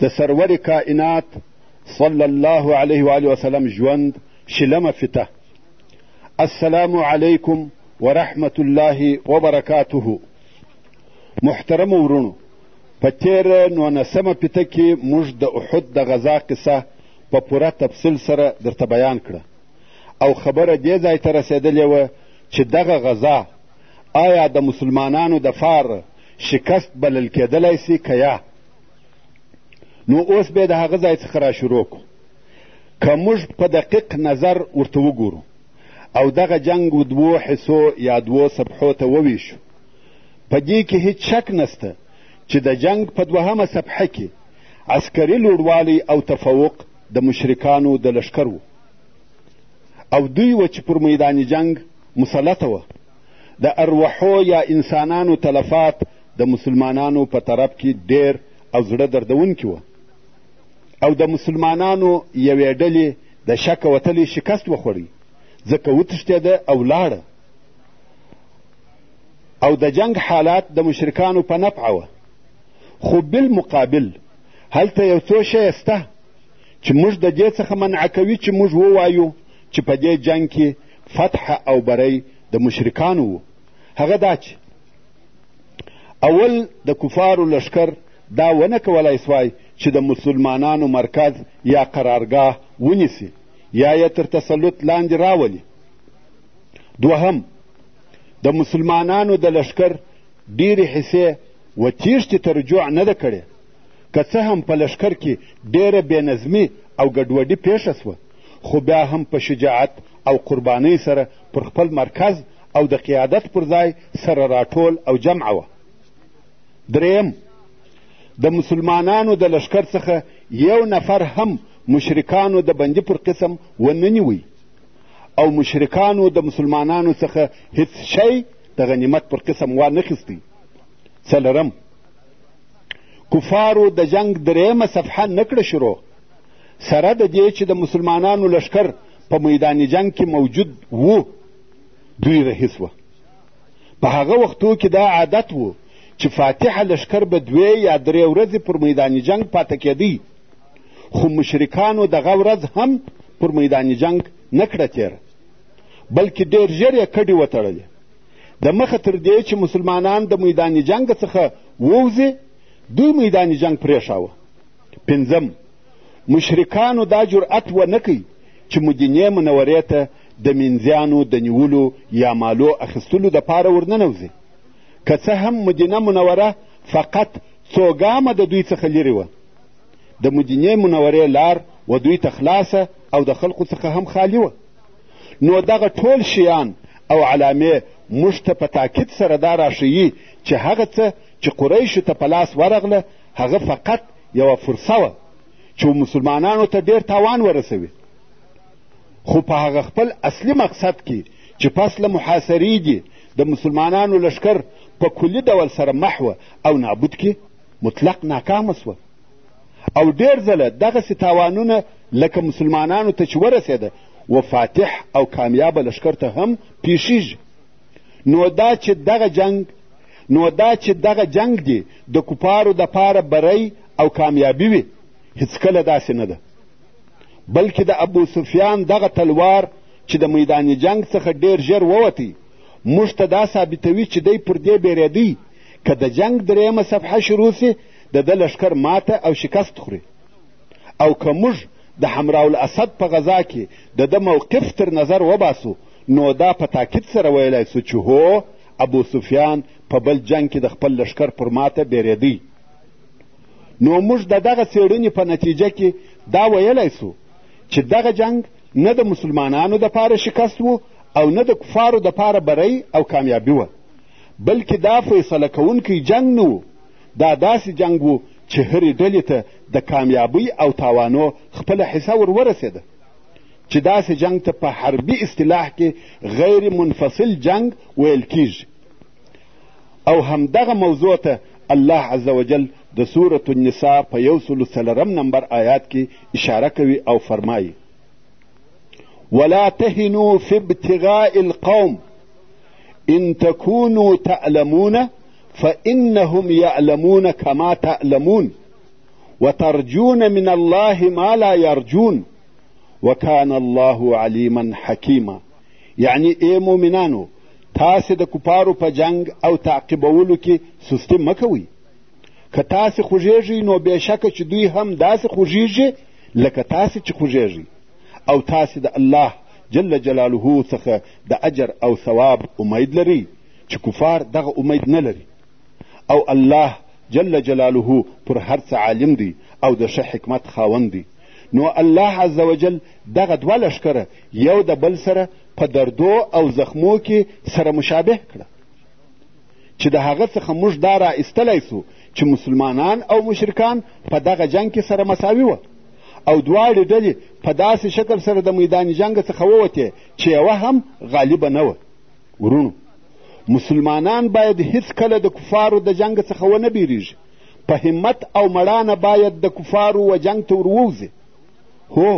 د سرور کائنات صلی الله علیه وآله وسلم ژوند شلمه فته السلام علیکم ورحمت الله وبرکاته محترم ورونو په تېر نونسمه پته کې موږ د احد د غذا قصه په پوره تفصیل سره درته بیان کړه او خبره دې ځای ته رسېدلې وه چې دغه غذا آیا د مسلمانانو د فار شکست بلل کېدلای سي که یا نو اوس به د هغه ځای څخه را شروع کړو که موږ په دقیق نظر ورته وګورو او دغه جنګ دوو حصو یا دوو صفحو ته وویشو په دې کې هیڅ شک نسته چې د جنګ په دوهمه صفحه کې عسکري لوړوالی او تفوق د مشرکانو د لښکر او دوی و چې پر میدان جنګ مسلطه وه د اروحو یا انسانانو تلفات د مسلمانانو په طرف کې ډېر او زړه دردونکي وه او د مسلمانانو یوې ډلې د شک وتلې شکست وخوړی ځکه وتښتېده او لاړه او د جنگ حالات د مشرکانو په نفعه وه خو بالمقابل هلته یو څو شی سته چې موږ د دې څخه منع کوي چې موږ ووایو چې په دې جنګ کې فتح او بری د مشرکانو و هغه دا چې اول د کفارو لشکر دا ونه کولای سوای چې د مسلمانانو مرکز یا قرارګاه ونیسي یا یې تر تسلط لاندې راولي دوهم د مسلمانانو د لشکر ډېرې حصې و تیښتې ته رجوع نه ده کړې که څه هم په لشکر کې ډېره بېنظمي او ګډوډي پېښه سوه خو بیا هم په شجاعت او قربانۍ سره پر خپل مرکز او د قیادت پر ځای سره راټول او جمع وه دریم د مسلمانانو د لشکر څخه یو نفر هم مشرکانو د بندي پر قسم ونه نیوی او مشرکانو د مسلمانانو څخه هیڅ شی د غنیمت پر قسم وانه خیستی څلرم کفارو د جنگ درېیمه صفحه نکړه شروع سره د دې چې د مسلمانانو لښکر په میدان جنګ کې موجود وو دوی رهي سوه په هغه وختو کې دا عادت وو چې فاتحه لښکر به دوې یا درې ورځې پر میدان جنګ پاته کېدی خو مشرکانو دغه ورځ هم پر میدان جنګ نه کړه تېره بلکې ډېر ژر یې کډې وتړلې د مخه تر دې چې مسلمانان د میدان جنګ څخه ووځي دوی میدان جنګ پرېښاوه پنځم مشرکانو دا جرأت ونه کوي چې مدینې منورې ته د مینځیانو د نیولو یا مالو اخیستلو دپاره ورننوځي که څه هم مدینه منوره فقط څو ګامه د دوی څخه لیرې وه د مدینې منورې لار و دوی ته خلاصه او د خلقو څخه هم خالی وه نو دغه ټول شیان او علامې موږ ته په تاکید سره دا راښیي چې هغه څه چې قریشو ته په لاس ورغله هغه فقط یوه فرصه وه چې مسلمانانو ته ډېر تاوان ورسوي خو په هغه خپل اصلي مقصد کې چې پس له محاصرې دي د مسلمانانو لشکر په کلي ډول سره محوه او نابود کې مطلق ناکامه سوه او ډېر ځله دغسې تاوانونه لکه مسلمانانو ته چې ورسېده و فاتح او کامیابه لشکر ته هم پیښیږي نو دا چې دغه جنگ نو دا چې دغه جنګ دې د کفارو دپاره بری او کامیابي وي هیڅکله داسې نه ده بلکې د ابو سفیان دغه تلوار چې د میدان جنګ څخه ډیر ژر ووتی موږ ته دا ثابتوي چې دی پر دې بیرېدی که د جنګ درېیمه صفحه شروع سي د ده لښکر ماته او شکست خوري او که موږ د حمراء الاسد په غذا کې د ده موقف تر نظر وباسو نو دا په تاکید سره ویلی سو چې هو ابو سفیان په بل جنګ کې د خپل لښکر پر ماته بېرېدی نو موږ د دغه څېړنې په نتیجه کې دا ویلی سو چې دغه جنګ نه د مسلمانانو دپاره شکست و او نه د کفارو دپاره بری او کامیابي وه بلکې دا فیصله کوونکی جنګ نه و دا داسې جنګ و چې هرې ډلې ته د کامیابۍ او تاوانو خپله حصه ور ورسېده چې داسې جنګ ته په حربي اصطلاح کې غیر منفصل جنګ ویل کیږي او همدغه موضوع ته الله عز وجل د سورة النساء په یو سلو څلورم نمبر آیات کې اشاره کوي او فرمایي ولا تهنوا في ابتغاء القوم ان تكونوا تعلمون فانهم يعلمون كما تعلمون وترجون من الله ما لا يرجون وکان الله علیما حکیما یعنی ای مؤمنانو تاسې د کفارو په جنګ او تعقیبولو کې سستي مه کوئ که تاسې خوږېږئ نو بېشکه چې دوی هم داسې خوږېږي لکه تاسې چې خوږېږئ او تاسې د الله جل جلاله څخه د اجر او ثواب امید لرئ چې کفار دغه امید نه لري او الله جل جلاله پر هر څه عالم دی او د ښه حکمت خاوند دی نو الله عز وجل دغه دوه لښکره یو د بل سره په دردو او زخمو کې سره مشابه کړه چې د هغه څخه موږ دا را ایستلی سو چې مسلمانان او مشرکان په دغه جنگ کې سره مساوي وه او دواړې ډلې په داسې شکل سره د میدان جنګ څخه ووتې چې یوه هم غالبه نه وه ورونو مسلمانان باید هیڅکله د کفارو د جنګ څخه ونه بیریږي په همت او مړانه باید د کفارو و جنګ ته ورووځي هو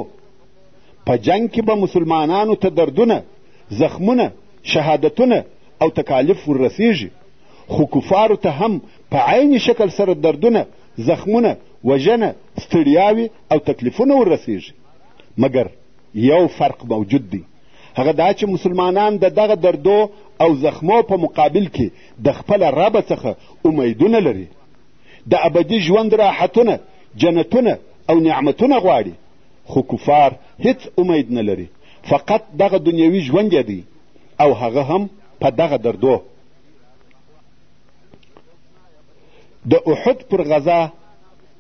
په جنګ کې به مسلمانانو ته دردونه زخمونه شهادتونه او تکالیف ورسیږي خو کفارو ته هم په عین شکل سره دردونه زخمونه وژنه ستړیاوې او تکلیفونه ورسیږي مګر یو فرق موجود دی هغه دا چې مسلمانان د دغه دردو او زخمو په مقابل کې د خپل رب څخه امیدونه لري د ابدي ژوند راحتونه جنتونه او نعمتونه غواړي خو کفار هیڅ امید نه لري فقط دغه دنیوي ژوند دی او هغه هم په دغه دردو د احد پر غذا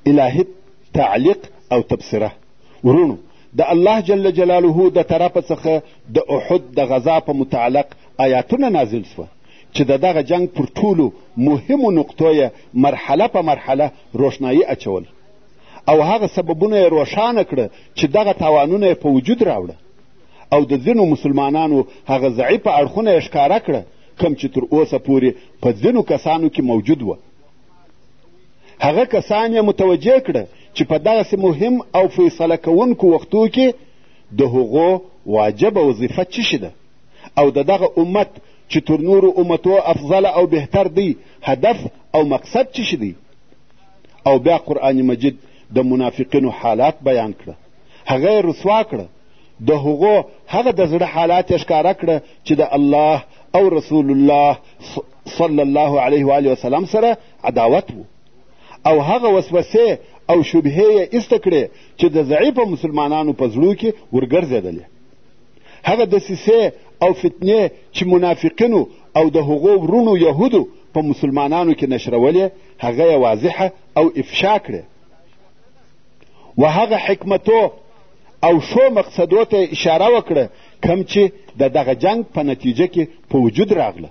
الهي تعلیق او تبصره ورونو د الله جل جلاله د طرفه څخه د احد د غذا په متعلق آیاتونه نازل سوه چې د دغه جنګ پر ټولو مهمو نقطو یې مرحله په مرحله روښنایي اچول او هغه سببونه یې روښانه کړه چې دغه تاوانونه یې په وجود راوړه او د ځینو مسلمانانو هغه ضعیفه اړخونه یې ښکاره کړه کوم چې تر اوسه پورې په ځینو کسانو کې موجود وه هغه کسان یې متوجه کړه چې په دغسې مهم او فیصله کوونکو وختو کې د هغو واجبه وظیفه څه شي ده او د دغه امت چې تر نورو امتو افضل او بهتر دی هدف او مقصد څه شي دی او بیا قرآن مجید د منافقینو حالات بیان کړه هغه یې رسوا کړه د هغو هغه د زړه حالات یې ښکاره کړه چې د الله او رسول الله صلی الله علیه و آله وسلم سره عداوت وو او هغه وسوسې او شبهې یې ایسته کړې چې د ضعیفه مسلمانانو په زړو کې ورګرځېدلې هغه دسیسې او فتنې چې منافقینو او د هغو وروڼو یهودو په مسلمانانو کې نشرولې هغه یې واضحه او افشا کړې و هغه حکمتو او ښو مقصدو ته اشاره وکړه کم چې د دغه جنگ په نتیجه کې په وجود راغله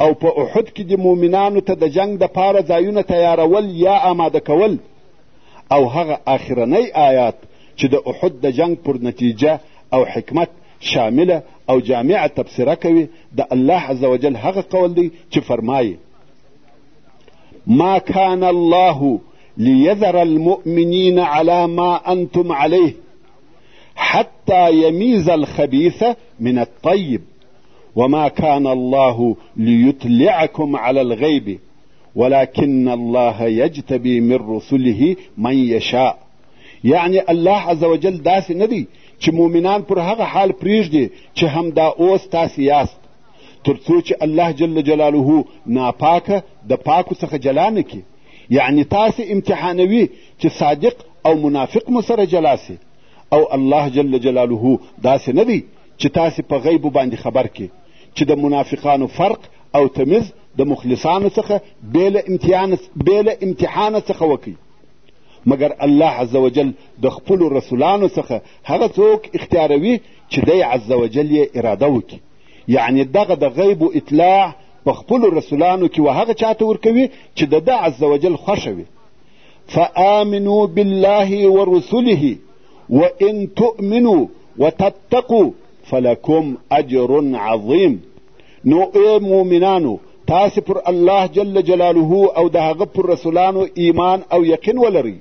او په احد کې د مؤمنانو ته د جنګ د پاره ځایونه تیارول یا آماده کول او هغه آخرنی آیات چې د احد د جنګ پر نتیجه او حکمت شامله او جامعه تبصره کوي د الله عز وجل هغه قول دی چې فرمایي ما کان الله ليذر المؤمنين على ما أنتم عليه حتى يميز الخبيث من الطيب وما كان الله ليطلعكم على الغيب ولكن الله يجتبي من رسله من يشاء یعنی الله عز وجل داسې نه دی چې مؤمنان پر هغه حال پرېږدي چې همدا اوس تاسې یاست تر څو چې الله جل جلاله ناپاکه د پاکو څخه جلا نه کړي یعنی تاسې امتحانوي چې صادق او منافق مو سره جلا سي او الله جل جلاله داسې نه دی چې تاسې په غیبو باندې خبر کې چې د منافقانو فرق او تمیز د مخلصانو څخه بې له امتحانه بې له امتحانه څخه وکړي مګر الله عز وجل د خپلو رسولانو څخه هغه څوک اختیاروي چې دی عز وجل یې اراده وکړي یعنې دغه د غیبو اطلاع په خپلو رسولانو کې و هغه چاته ورکوي چې د ده عز وجل خوښه وي فآمنوا بالله ورسله وان تؤمنو وتتقو فلکم اجر عظیم نو ای مؤمنانو تاسې پر الله جل جلاله او د هغه پر رسولانو ایمان او یقین ولرئ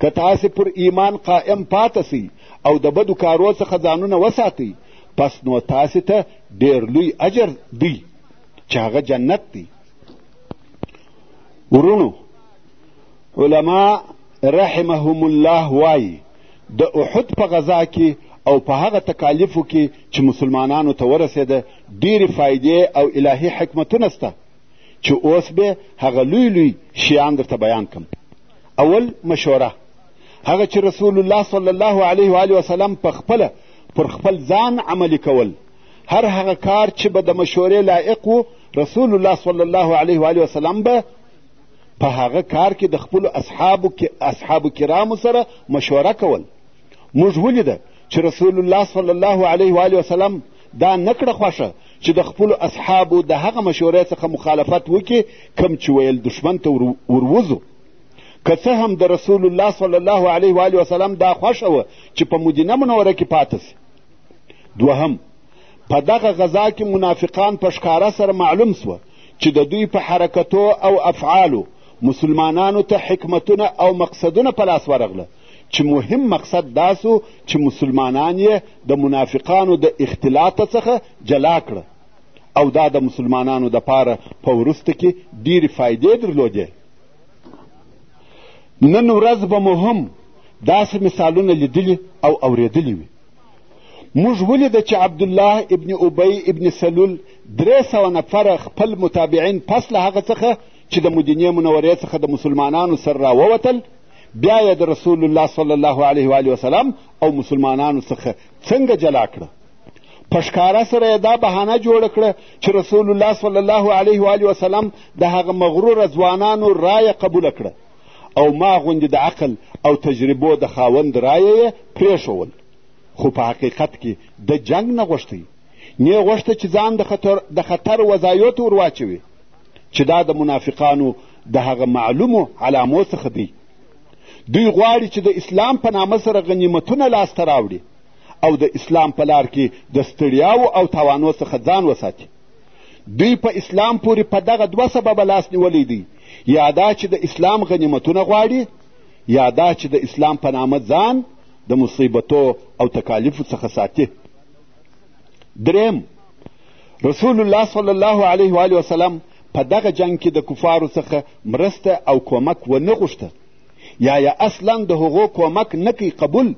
که تاسې پر ایمان قائم پاته سئ او د بدو کارو څخه ځانونه وساتئ پس نو تاسې ته ډېر لوی اجر دی چې هغه جنت دی ورونو علما رحمهم الله وايي، د احد په غزا کې او په هغه تکالیفو کې چې مسلمانانو ته ورسېده، ډېرې فایدې او الهي حکمتونه شته چې اوس به هغه لوی لوی شیان درته بیان کړم. اول مشوره هغه چې رسول الله صلی الله علیه و آله وسلم په خپله پر خپل ځان عملي کول هر هغه کار چې به د مشورې لایق و رسول الله صلی الله علیه و آله وسلم به په هغه کار کې د خپلو اصحابو اصحابو کرامو سره مشوره کول موږ ولیده چې رسول الله صلی الله علیه و آله وسلم دا نکړه خوښه چې د خپلو اصحابو د هغه مشورې څخه مخالفت وکړي کم چې ویل دښمن ته وروځو که څه هم د رسول الله صلی الله علیه و آله وسلم دا خوښه وه چې په مدینه منوره کې پاته سي دوهم په دغه غذا کې منافقان په ښکاره سره معلوم سوه چې د دوی په حرکتو او افعالو مسلمانانو ته حکمتونه او مقصدونه په لاس ورغله چې مهم مقصد دا سو چې مسلمانان یې د منافقانو د اختلاط څخه جلا کړه او دا د مسلمانانو دپاره په وروسته کې ډېرې فایدې درلودې نن ورځ به مو هم داسې مثالونه لیدلي او اورېدلي وي موږ ولیده چې عبدالله ابن ابی ابن سلول درې سوه نفره خپل متابعین پس له هغه څخه چې د مدینې منورې څخه د مسلمانانو سر راووتل بیا یې د رسول الله صلی الله علیه و وسلم او مسلمانانو څخه څنګه جلا کړه په ښکاره سره یې دا بهانه جوړه کړه چې رسول الله صلی الله علیه و وسلم د هغه مغروره ځوانانو رایه قبوله کړه او ما غوندې د عقل او تجربو د خاوند رایه یې پرېښول خو په حقیقت کې د جنګ نه غوښتی نه غوښته چې ځان د خطر, د خطر وضعیو ته ورواچوي چې دا د منافقانو د هغه معلومو علامو څخه دی دوی غواړي چې د اسلام په نامه سره غنیمتونه لاسته راوړي او د اسلام په لار کې د ستړیاو او توانو څخه ځان وساتي دوی په اسلام پورې په دغه دوه سببه لاس نیولی دی یا دا چې د اسلام غنیمتونه غواړي یا دا چې د اسلام په نامه ځان د مصیبتو او تکالیفو څخه ساتي دریم رسول الله صلی الله علیه و وسلم په دغه جنگ کې د کفارو څخه مرسته او کمک ونه غوښته یا یا اصلا د هغو کمک نه کوي قبول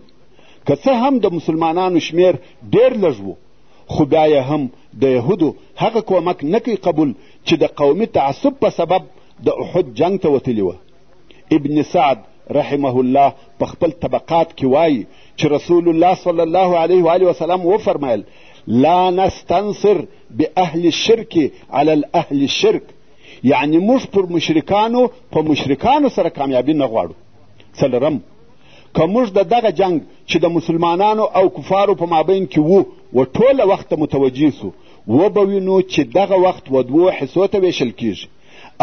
که څه هم د مسلمانانو شمیر ډیر لږ و خو بیا یې هم د یهودو هغه کومک نه کوي قبول چې د قومي تعصب په سبب د احد جنګ ته وتلي وه ابن سعد رحمه الله په خپل طبقات کې وایي چې رسول الله صلی الله علیه و وسلم وفرمایل لا نستنصر باهل الشرک علی الاهل الشرک یعنی موږ پر مشرکانو په مشرکانو سره کامیابي نه غواړو څلورم که موږ د دغه جنګ چې د مسلمانانو او کفارو په مابین کې وو و ټوله وخت ته متوجه سو وبه وینو چې دغه وخت و دوو حصو ته ویشل کیږي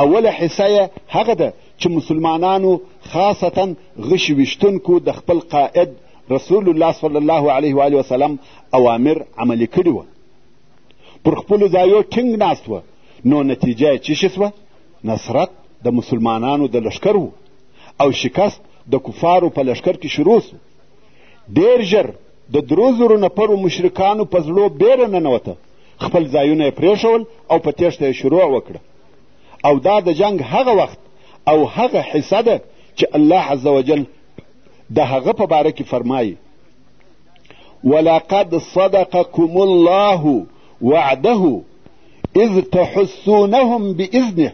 اوله حصه یې هغه ده چې مسلمانانو خاصتا غشي ویشتونکو د خپل قائد رسول الله صلی الله علیه و وسلم اوامر عملي کړي وه پر خپلو ځایو ټینګ ناست وه نو نتیجه یې چی شي سوه نصرت د مسلمانانو د لښکر او شکست د کفارو په لښکر کې شروع سو ډېر ژر د درو زرو نفرو مشرکانو په زړو بیره ننوته خپل ځایونه یې پرېښول او په تېښته یې شروع وکړه او دا د جنګ هغه وخت او هغه حصه ده چې الله عز وجل د هغه په باره کې فرمایي ولقد صدقكم الله وعده اذ تحسونهم باذنه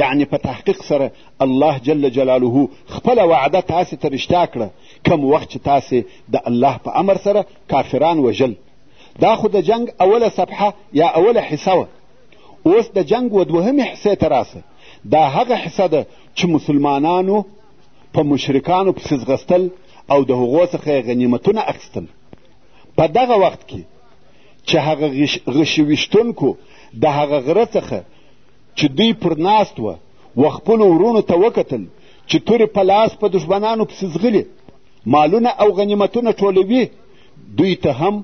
یعنې په تحقیق سره الله جل جلاله خپله وعده تاسې ته رښتیا کړه کم وخت چې تاسې د الله په امر سره کافران وژل دا خو د جنگ اوله صفحه یا اوله حصه وه اوس د جنگ و دوهمې حصې ته راسه دا هغه حصه ده چې مسلمانانو په مشرکانو پسې ځغستل او د هغو څخه یې غنیمتونه اخیستل په دغه وخت کې چې هغه غشي ویشتونکو د هغه غره څخه چې دوی پر ناست وه و خپلو وروڼو ته وکتل چې تورې په لاس په دښمنانو پسې ځغلي مالونه او غنیمتونه ټولوي دوی ته هم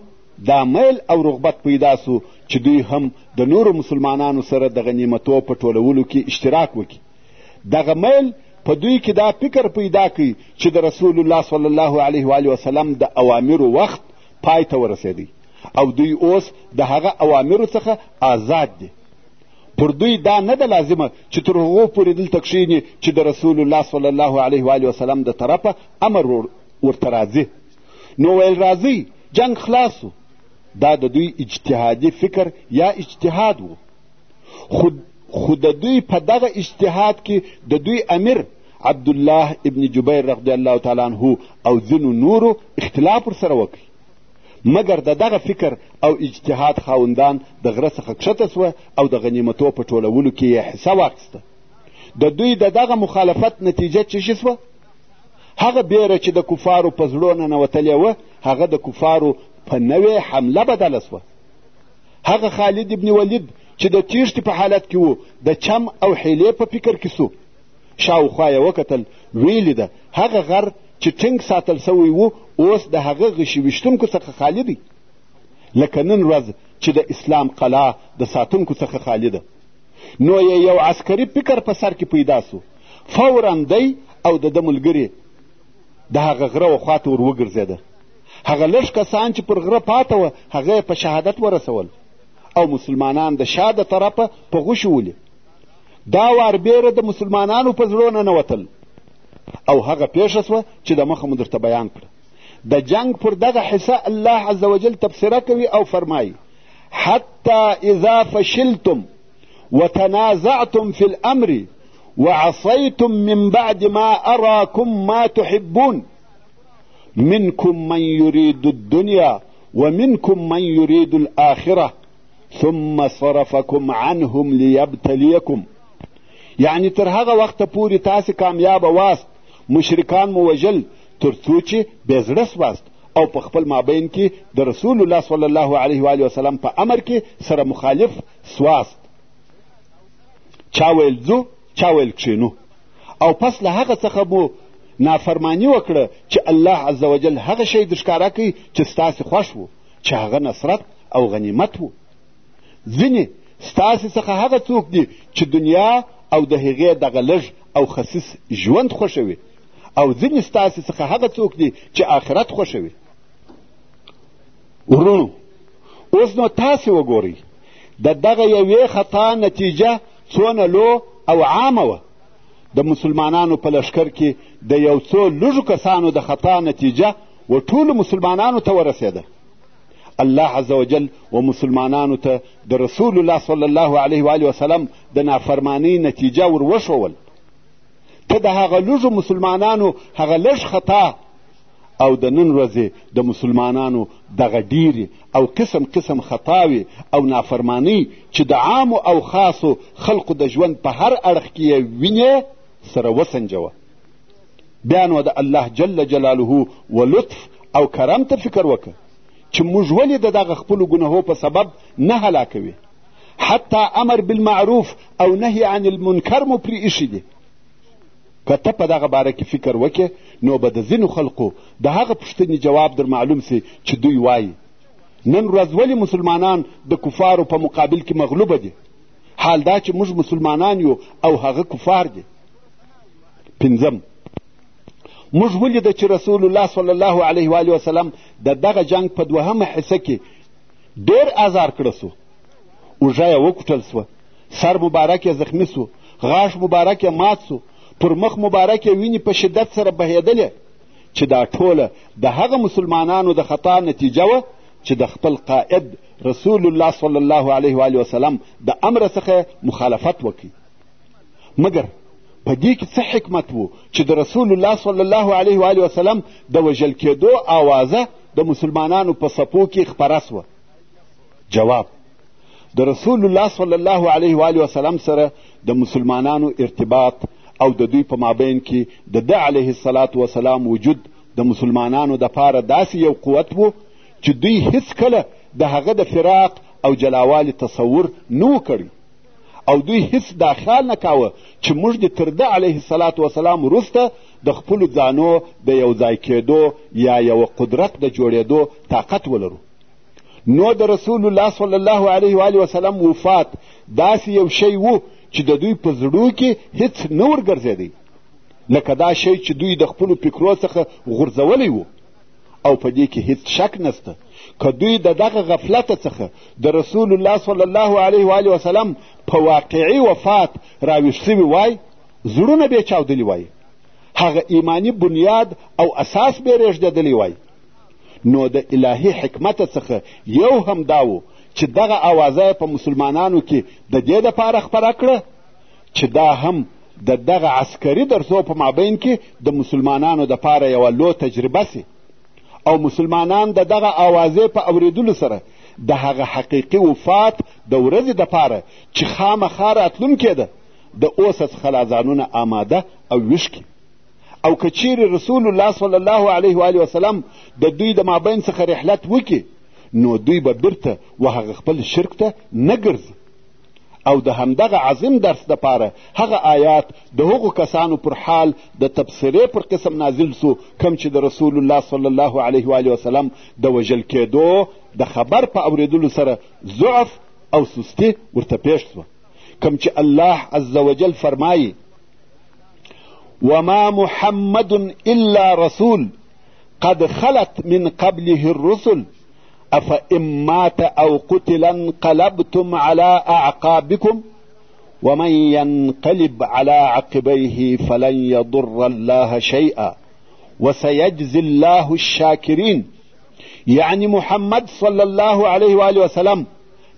دا میل او رغبت پیدا سو چې دوی هم د نورو مسلمانانو سره د غنیمتو په ټولولو کې اشتراک وکړي دغه میل په دوی کې دا فکر پیدا کړي چې د رسول الله صلی الله علیه و وسلم د اوامرو وخت پای ته ورسېدی او دوی اوس د هغه اوامرو څخه آزاد دي پر دوی دا نه ده لازمه چې تر هغو پورې دلته کښېني چې د رسول الله صلی الله علیه و علیه وسلم د طرفه امر ورته راځي نو ویل راځئ جنګ خلاص دا د دوی اجتهادي فکر یا اجتهاد و خو خو د دوی په دغه اجتهاد کې د دوی امیر عبدالله ابن جبیر رضی الله تعالی عنه او ځینو نورو اختلاف ورسره وکړي مګر د دغه فکر او اجتهاد خاوندان د غره څخه کښته سوه او د غنیمتو په ټولولو کې یې حصه واخیسته د دوی د دغه مخالفت نتیجه څه شي سوه هغه بیره چې د کفارو په زړو ننوتلې وه هغه د کفارو په نوې حمله بدله سوه هغه خالد ابن ولید چې د تیښتې په حالت کې و د چم او حیلې په فکر کې سو شاوخوا یې وکتل ویې لیده هغه غر چې ټینګ ساتل سوی و اوس د هغه غشي ویشتونکو څخه خالي دی لکه نن ورځ چې د اسلام قلا د ساتونکو څخه خالي ده نو یې یو عسکري فکر په سر کې پیدا سو فورا دی او د ده ملګري د هغه غره و خواته ور وګرځېده هغه لږ کسان چې پر غره پاته وه هغه په شهادت ورسول او مسلمانان د شا د طرفه په غوښو ولي دا وار بیره د مسلمانانو په زړو ننوتل او هغه پیښه سوه چې د مخه مو درته بیان کړه د جنگ پر دغه حصه الله عز وجل تبصره کوي او فرمایي حتی اذا فشلتم وتنازعتم في الامر وعصيتم من بعد ما اراكم ما تحبون منكم من يريد الدنيا ومنكم من يريد الاخره ثم صرفکم عنهم لیبتلیکم یعنی تر هغه وخته پورې تاسې کامیابه واست مشرکان مو وژل تر څو چې بې زړه سواست او په خپل مابین کې د رسول الله صلی الله علیه و وسلم په امر کې سره مخالف سواست چا ویل ځو چا ویل کښېنو او پس له هغه څخه مو نافرمانی وکړه چې الله عز وجل هغه شی درښکاره کوي چې ستاسې خوښ وو چې هغه نصرت او غنیمت و ځینې ستاسې څخه هغه څوک دي چې دنیا او د هغې دغه لږ او خصیص ژوند خوښوي او ځینې ستاسې څخه هغه څوک دي چې آخرت خوښوي ورونو اوس نو تاسې وګورئ د دغه یوې خطا نتیجه څونه لو او عامه وه د مسلمانانو په لښکر کې د یو څو لږو کسانو د خطا نتیجه و ټولو مسلمانانو ته ورسېده الله عز وجل و مسلمانانو ته د رسول الله صلی الله علیه و وسلم د نافرمانی نتیجه ور وښول ته د هغه لږو مسلمانانو هغه لږ خطا او د نن ورځې د مسلمانانو دغه ډیرې او قسم قسم خطاوې او نافرمانی چې د عامو او خاصو خلقو د ژوند په هر اړخ کې یې وینې سره وسنجوه بیا نو د الله جل جلاله و لطف او کرم ته فکر وکړه چې موږ ولې د دغه خپلو ګناهو په سبب نه هلاکوي حتی امر بالمعروف او نهی عن المنکر مو پرې ایښي دي که ته په دغه باره کې فکر وکې نو به د ځینو خلقو د هغه پوښتنې جواب در معلوم سي چې دوی وایي نن ورځ ولې مسلمانان د کفارو په مقابل کې مغلوبه دي حال دا چې موږ مسلمانان یو او هغه کفار دي پنځم موږ ولیده چې رسول الله صلی الله علیه و آله وسلم د دغه جنګ په دوهمه حصه کې ډېر ازار کړه سو اوږه یې وکوټل سوه سر مبارک یې زخمي سو غاښ مبارک یې مات سو پر مخ مبارک یې وینې په شدت سره بهېدلې چې دا ټوله د هغه مسلمانانو د خطا نتیجه وه چې د خپل قائد رسول الله صلی الله علیه و وسلم د امر څخه مخالفت وکړي مګر په دې کې څه حکمت وو چې د رسول الله صلی الله علیه و وسلم د وژل کېدو آوازه د مسلمانانو په سپو کې خپره سوه جواب د رسول الله صلی الله علیه و وسلم سره د مسلمانانو ارتباط او د دوی په مابین کې د ده علیه السلام وجود د مسلمانانو دپاره داسې یو قوت وو چې دوی هیڅکله د هغه د فراق او جلاوالي تصور نه و کړی او دوی هیڅ دا خیال نه کاوه چې موږ دې تر ده علیه السلام وسلام وروسته د خپلو ځانو د یو ځای کېدو یا یوه قدرت د جوړېدو طاقت ولرو نو د رسول الله صلی الله علیه و وسلم وفات داسې یو شی و چې د دوی په زړو کې هیڅ نه ورګرځېدی لکه دا شی چې دوی د خپلو فکرو څخه غورځولی و او په دې کې هیڅ شک نسته که دوی د دغه غفلت څخه د رسول الله صلی الله علیه و آله وسلم په واقعي وفات راویښ سوي وای زړونه بې چاودلي وای هغه ایماني بنیاد او اساس بې رېږدېدلی وای نو د الهي حکمت څخه یو هم دا و چې دغه اوازه په مسلمانانو کې د دې دپاره خپره کړه چې دا هم د دغه عسکري درسو په مابین کې د مسلمانانو دپاره یوه لو تجربه سي او مسلمانان د دغه اوازې په اورېدلو سره د هغه حقیقي وفات د ورځې دپاره چې خامخا راتلونکې ده د اوسه څخه لا ځانونه آماده او ویښ کړي او که چیرې رسول الله صلی الله علیه و وسلم د دوی د مابین څخه رحلت وکړي نو دوی به بیرته و هغه خپل شرک ته نه ګرځي او د همدغه عظیم درس دپاره هغه آیات د هغو کسانو پر حال د تبصرې پر قسم نازل سو کوم چې د رسول الله صلی الله علیه و وسلم د وژل کېدو د خبر په اورېدلو سره ضعف او سستی ورته پېښ سوه کوم چې الله عز وجل فرمایي وما محمد الا رسول قد خلت من قبله الرسل افا ان مات او قتل انقلبتم على اعقابكم ومن ينقلب على عقبيه فلن يضر الله شيئا وسيجزي الله الشاكرين يعني محمد صلى الله عليه وآله وسلم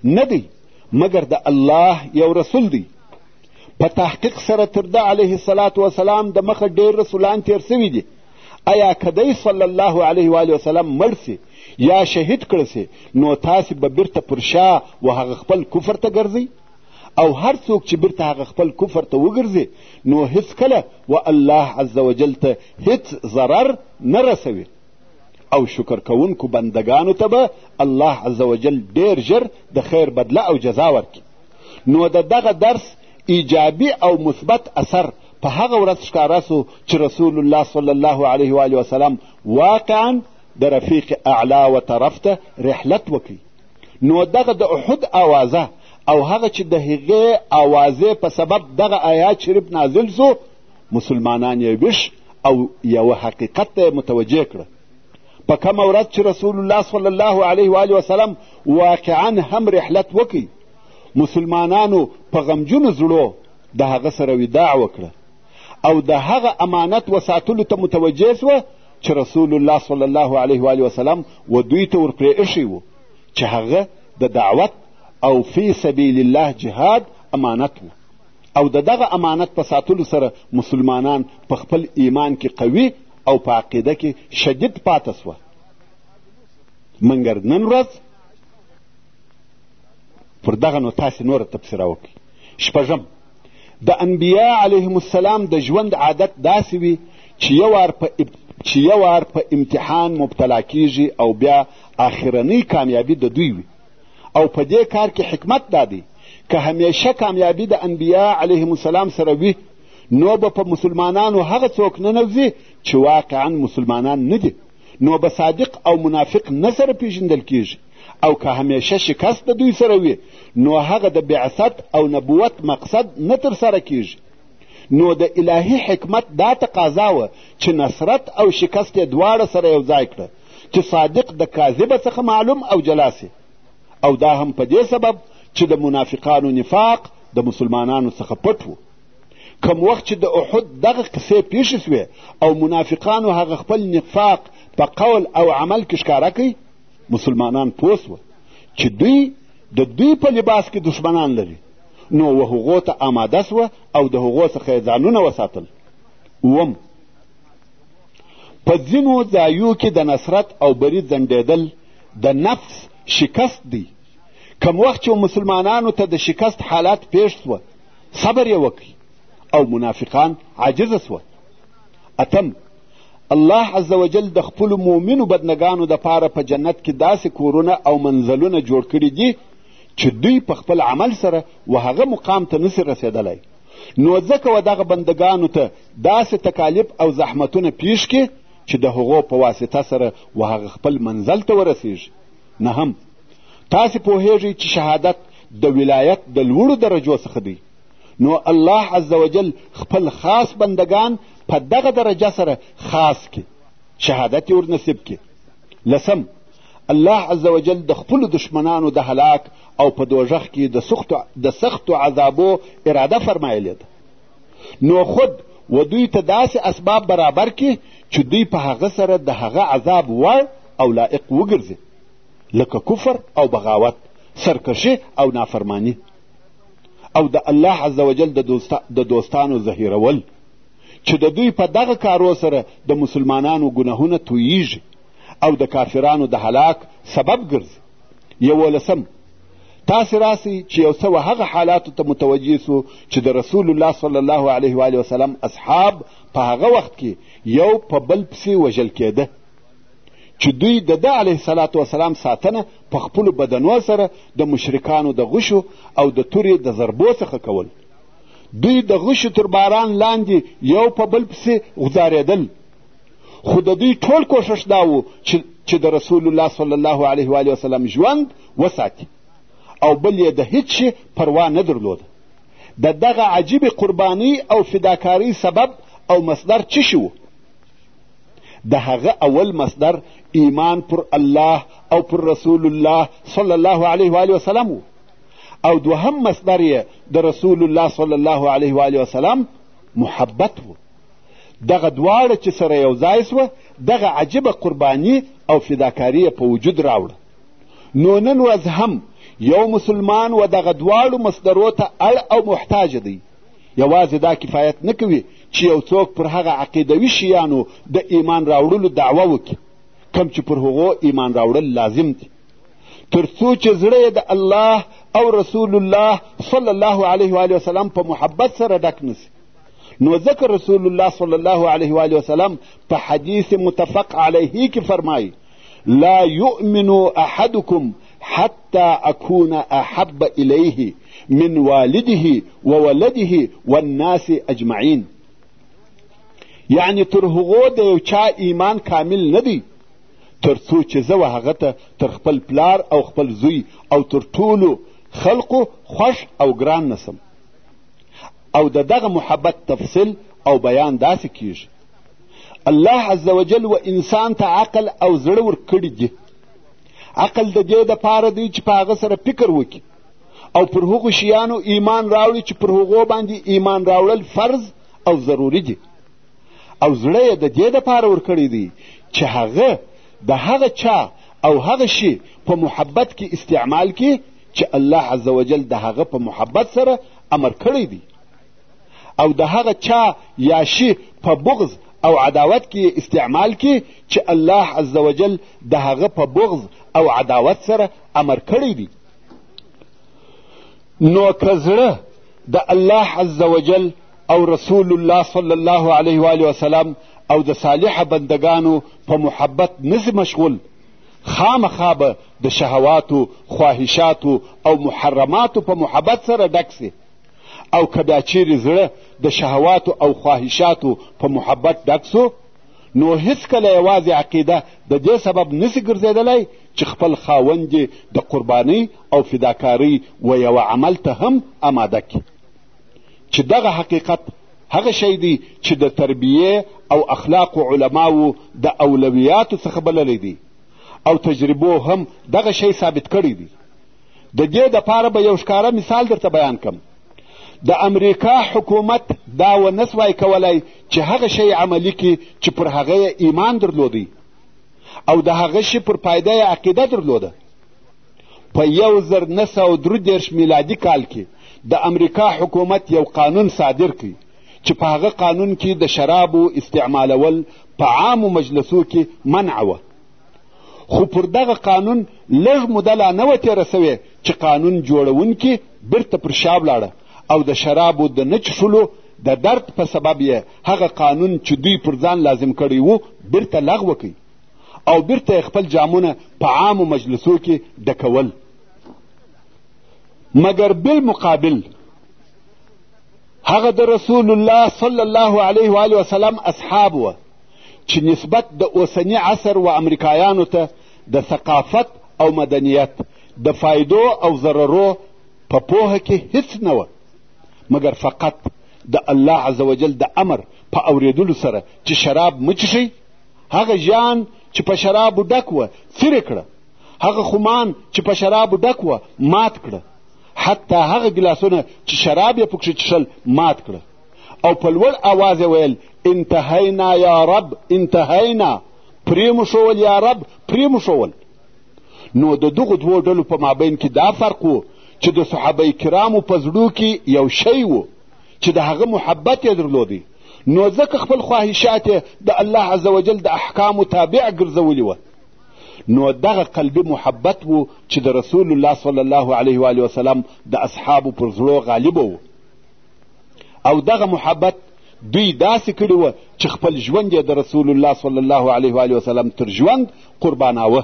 ندي مگر د الله یو رسول دی په تحقیق سره تر ده علیه السلام د مخه ډېر رسولان تېر سوي دي ایا که دی صلی الله علیه و آله وسلم مړ سي یا شهید کړل سي نو تاسې به بیرته پر شا و هغه خپل کفر ته ګرځئ او هر څوک چې بیرته هغه خپل کفر ته وګرځي نو هیڅکله و الله عز وجل ته هیڅ ضرر نه رسوي او شکر کوونکو بندګانو ته به الله عز وجل ډیر ژر د خیر بدله او جزا ورکړي نو د دغه درس ایجابي او مثبت اثر په هغه ورځ ښکاره سو چې رسول الله صلی الله علیه و وسلم واقعا د رفیق اعلا و طرف ته رحلت وکړي نو دغه د احد اوازه او هغه چې د هغې اوازې په سبب دغه آیات شریف نازل سو مسلمانان یې ویښ او یوه حقیقت ته متوجه کړه په کومه ورځ چې رسول الله صلی الله علیه و وسلم واقعا هم رحلت وکړي مسلمانانو په غمجنو زړو د هغه سره وداع وکړه او د هغه امانت وساتلو ته متوجه سوه چې رسول الله صلی الله علیه و وسلم و دوی ته ورپرې ایښی و چې هغه د دعوت او فی سبیل الله جهاد امانت و او د دغه امانت په ساتلو سره مسلمانان په خپل ایمان کې قوي او په عقیده کې شدید پاته سوه منګر نن ورځ پر دغه نو تاسې نوره تبصره وکړئ شپږم د انبیا علیهم السلام د ژوند عادت داسې وي چې یو وار په چې یو وار په امتحان مبتلا کیږي او بیا آخرنۍ کامیابي د دوی وي او په دې کار کې حکمت دا دی که همیشه کامیابي د انبیا علیهم السلام سره وي نو به په مسلمانانو هغه څوک ننوځي چې واقعا مسلمانان نه دي نو به صادق او منافق نه سره پېژندل کیږي او که همیشه شکست د دوی سره وي نو هغه د بعثت او نبوت مقصد نه ترسره کیږي نو د الهي حکمت دا تقاضا وه چې نصرت او شکست یې دواړه سره یو ځای کړه چې صادق د کاذبه څخه معلوم او جلا سي او دا هم په دې سبب چې د منافقانو نفاق د مسلمانانو څخه پټ و کم وخت چې د احد دغه قصې پیښې سوې او منافقانو هغه خپل نفاق په قول او عمل کې ښکاره کوي مسلمانان پوه سوه چې دوی د دوی په لباس کې دښمنان لري نو و هغو ته آماده سوه او د هغو څخه یې ځانونه وساتل اووم په ځینو ځایو کې د نصرت او بري ځنډېدل د نفس شکست دی کم وخت چې مسلمانانو ته د شکست حالات پیښ سوه صبر یې وکړي او منافقان عاجز سوه اتم الله عز وجل د خپلو مؤمنو بدنګانو دپاره په جنت کې داسې کورونه او منزلونه جوړ کړي دي چې دوی په خپل عمل سره و هغه مقام ته نسي رسېدلی نو ځکه و دغه بندګانو ته داسې تکالیف او زحمتونه پیش کې چې د هغو په واسطه سره و هغه خپل منزل ته ورسیږي نهم تاسې پوهیږئ چې شهادت د ولایت د لوړو درجو څخه دی نو الله عز وجل خپل خاص بندگان په دغه درجه سره خاص کې شهادت یې ورنصیب کې لسم الله عز وجل د خپلو دشمنانو د هلاک او په دوژخ کې د سختو عذابو اراده فرمایلې ده نو خود و دوی ته داسې اسباب برابر کې چې دوی په هغه سره د هغه عذاب وړ او لایق وګرځي لکه کفر او بغاوت سرکشي او نافرمانی او د الله عز وجل د دوستانو زهیرول چې د دوی په دغه کارو سره د مسلمانانو ګناهونه توییږي او د کافرانو د هلاک سبب ګرځي یولسم تاسې راسئ چې یو څه هغه حالاتو ته متوجه سو چې د رسول الله صلی الله علیه و وسلم اصحاب په هغه وخت کې یو په بل پسې وژل کېده چې دوی د ده علیه السلام ساتنه په خپلو بدنو سره د مشرکانو د غشو او د تورې د ضربو څخه کول دوی د غشو تر باران لاندې یو په بل پسې غځارېدل خو د دوی ټول کوښښ دا و چې د رسول الله صلی الله علیه و وسلم ژوند وساتي او بل یې د هیڅ شي پروا نه درلوده د دغه عجیبې قربانۍ او فداکارۍ سبب او مصدر څه شي و د هغه اول مصدر ایمان پر الله او پر رسول الله صلی الله علیه و آله وسلم و او دوهم مصدر یې د رسول الله صلی الله علیه و آله وسلم محبت و دغه دواړه چې سره یو ځای سوه دغه عجیبه قرباني او فداکاري یې په وجود راوړه نو نن ورځ هم یو مسلمان و دغه دواړو مصدرو ته اړ او محتاج دی یوازې دا کفایت نه کوي چې یو څوک پر هغه عقیدوي شیانو د ایمان راوړلو دعوه وکړي کم چې پر هغو ایمان راوړل لازم دي تر څو چې زړه یې د الله او رسول الله صلی الله علیه و وسلم په محبت سره ډک نسی نو ځکه رسول الله صلی الله علیه و وسلم په حدیث متفق علیه کې فرمایي لا یؤمن احدکم حتی اکون احب الیه من والده وولده والناس اجمعین یعنی تر هغو د یو چا ایمان کامل نه دی تر څو چې زه و هغه ته تر خپل پلار او خپل زوی او تر ټولو خلقو خوښ او ګران نسم او د دغه محبت تفصیل او بیان داسې کیږي الله عز وجل و انسان ته عقل او زړه ورکړي دي عقل د دې دپاره دی چې په هغه سره فکر وکړي او پر هغو شیانو ایمان راوړي چې پر هغو باندې ایمان راوړل فرض او ضروري دي او زړه یې د دې دپاره ورکړی دی چې هغه د هغه چا او هغه شي په محبت کې استعمال کړي چې الله عز وجل د هغه په محبت سره امر کړی دی او د هغه چا یا شي په بغض او عداوت کې استعمال کی چې الله عز وجل د هغه په بغض او عداوت سره امر کړی دی نو که زړه د الله عز وجل او رسول الله صلی الله علیه و آله وسلم او د صالح بندگانو په محبت نسی مشغول خامخا به د شهواتو خواهشاتو او محرماتو په محبت سره ډک سي او که بیا چیرې زړه د شهواتو او خواهشاتو په محبت ډک سو نو هیڅکله یوازې عقیده د دې سبب نسی ګرځېدلی چې خپل خاوند یې د قربانۍ او فداکارۍ و یوه عمل ته هم آماده کړي چې دغه حقیقت هغه شی دی چې د تربیې او اخلاقو علماو د اولویاتو څخه بللی دی او تجربو هم دغه شی ثابت کړی دی د دې دپاره به یو ښکاره مثال درته بیان کړم د امریکا حکومت دا ونه سوای کولای چې هغه شی عملي کړي چې پر هغه یې ایمان درلودی او د هغه شي پر پایده یې عقیده درلوده په یو زر نه سوه درو دېرش میلادي کال کې د امریکا حکومت یو قانون صادر کړي چې په هغه قانون کې د شرابو استعمالول په عامو مجلسو کې منع وه خو پر دغه قانون لږ موده لا نه وه تېره سوې چې قانون جوړونکي بیرته پر شا ولاړه او د شرابو د نه چښلو د درد په سبب یې هغه قانون چې دوی پر ځان لازم کړی وو بیرته لغوه کوي او بیرته یې خپل جامونه په عامو مجلسو کې ډکول مګر بالمقابل هغه د رسول الله صلی الله علیه و وسلم اصحاب وه چې نسبت د اوسني عصر و امریکایانو ته د ثقافت او مدنیت د فایدو او ضررو په پوهه کې هیڅ نه وه مګر فقط د الله عز وجل د امر په اوریدلو سره چې شراب مه څښئ هغه ژان چې په شرابو ډک وه څیرې کړه هغه خمان چې په شرابو ډک وه مات کړه حتی هغه ګلاسونه چې شراب یې پکښې څښل مات کړه او په لوړ اواز یې ویل انتهینا یا رب انتهینا پرې مو ښول یا رب پرې مو ښول نو د دغو دوو ډلو په مابین کې دا فرق و چې د صحابه کرامو په زړو کې یو شی و چې د هغه محبت یې درلودی نو ځکه خپل خواهشات یې د الله عز وجل د احکامو تابع ګرځولي وه نو دغه قلبي محبت و چې د رسول الله صلی الله علیه و وسلم د اصحابو پر زړو غالبه و او دغه محبت دوی داسې کړي وه چې خپل ژوند یې د رسول الله صلی الله علیه و وسلم تر ژوند قرباناوه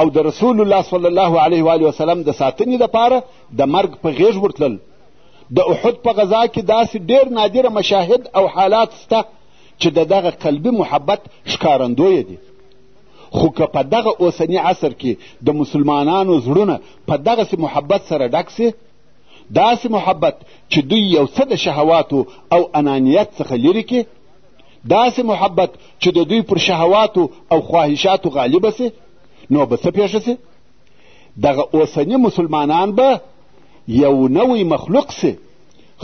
او د رسول الله صلی الله علیه و وسلم د ساتنې دپاره د مرګ په غېږ ورتلل د احد په غذا کې داسې ډېر نادره مشاهد او حالات سته چې د دغه قلبي محبت ښکارندوی دي خو که په دغه اوسني عصر کې د مسلمانانو زړونه په دغسې محبت سره ډک سي داسې محبت چې دوی یو څه د شهواتو او انانیت څخه لرې کې داسې محبت چې د دوی پر شهواتو او خواهشاتو غالبه سي نو به څه پېښه سي دغه اوسني مسلمانان به یو نوی مخلوق سي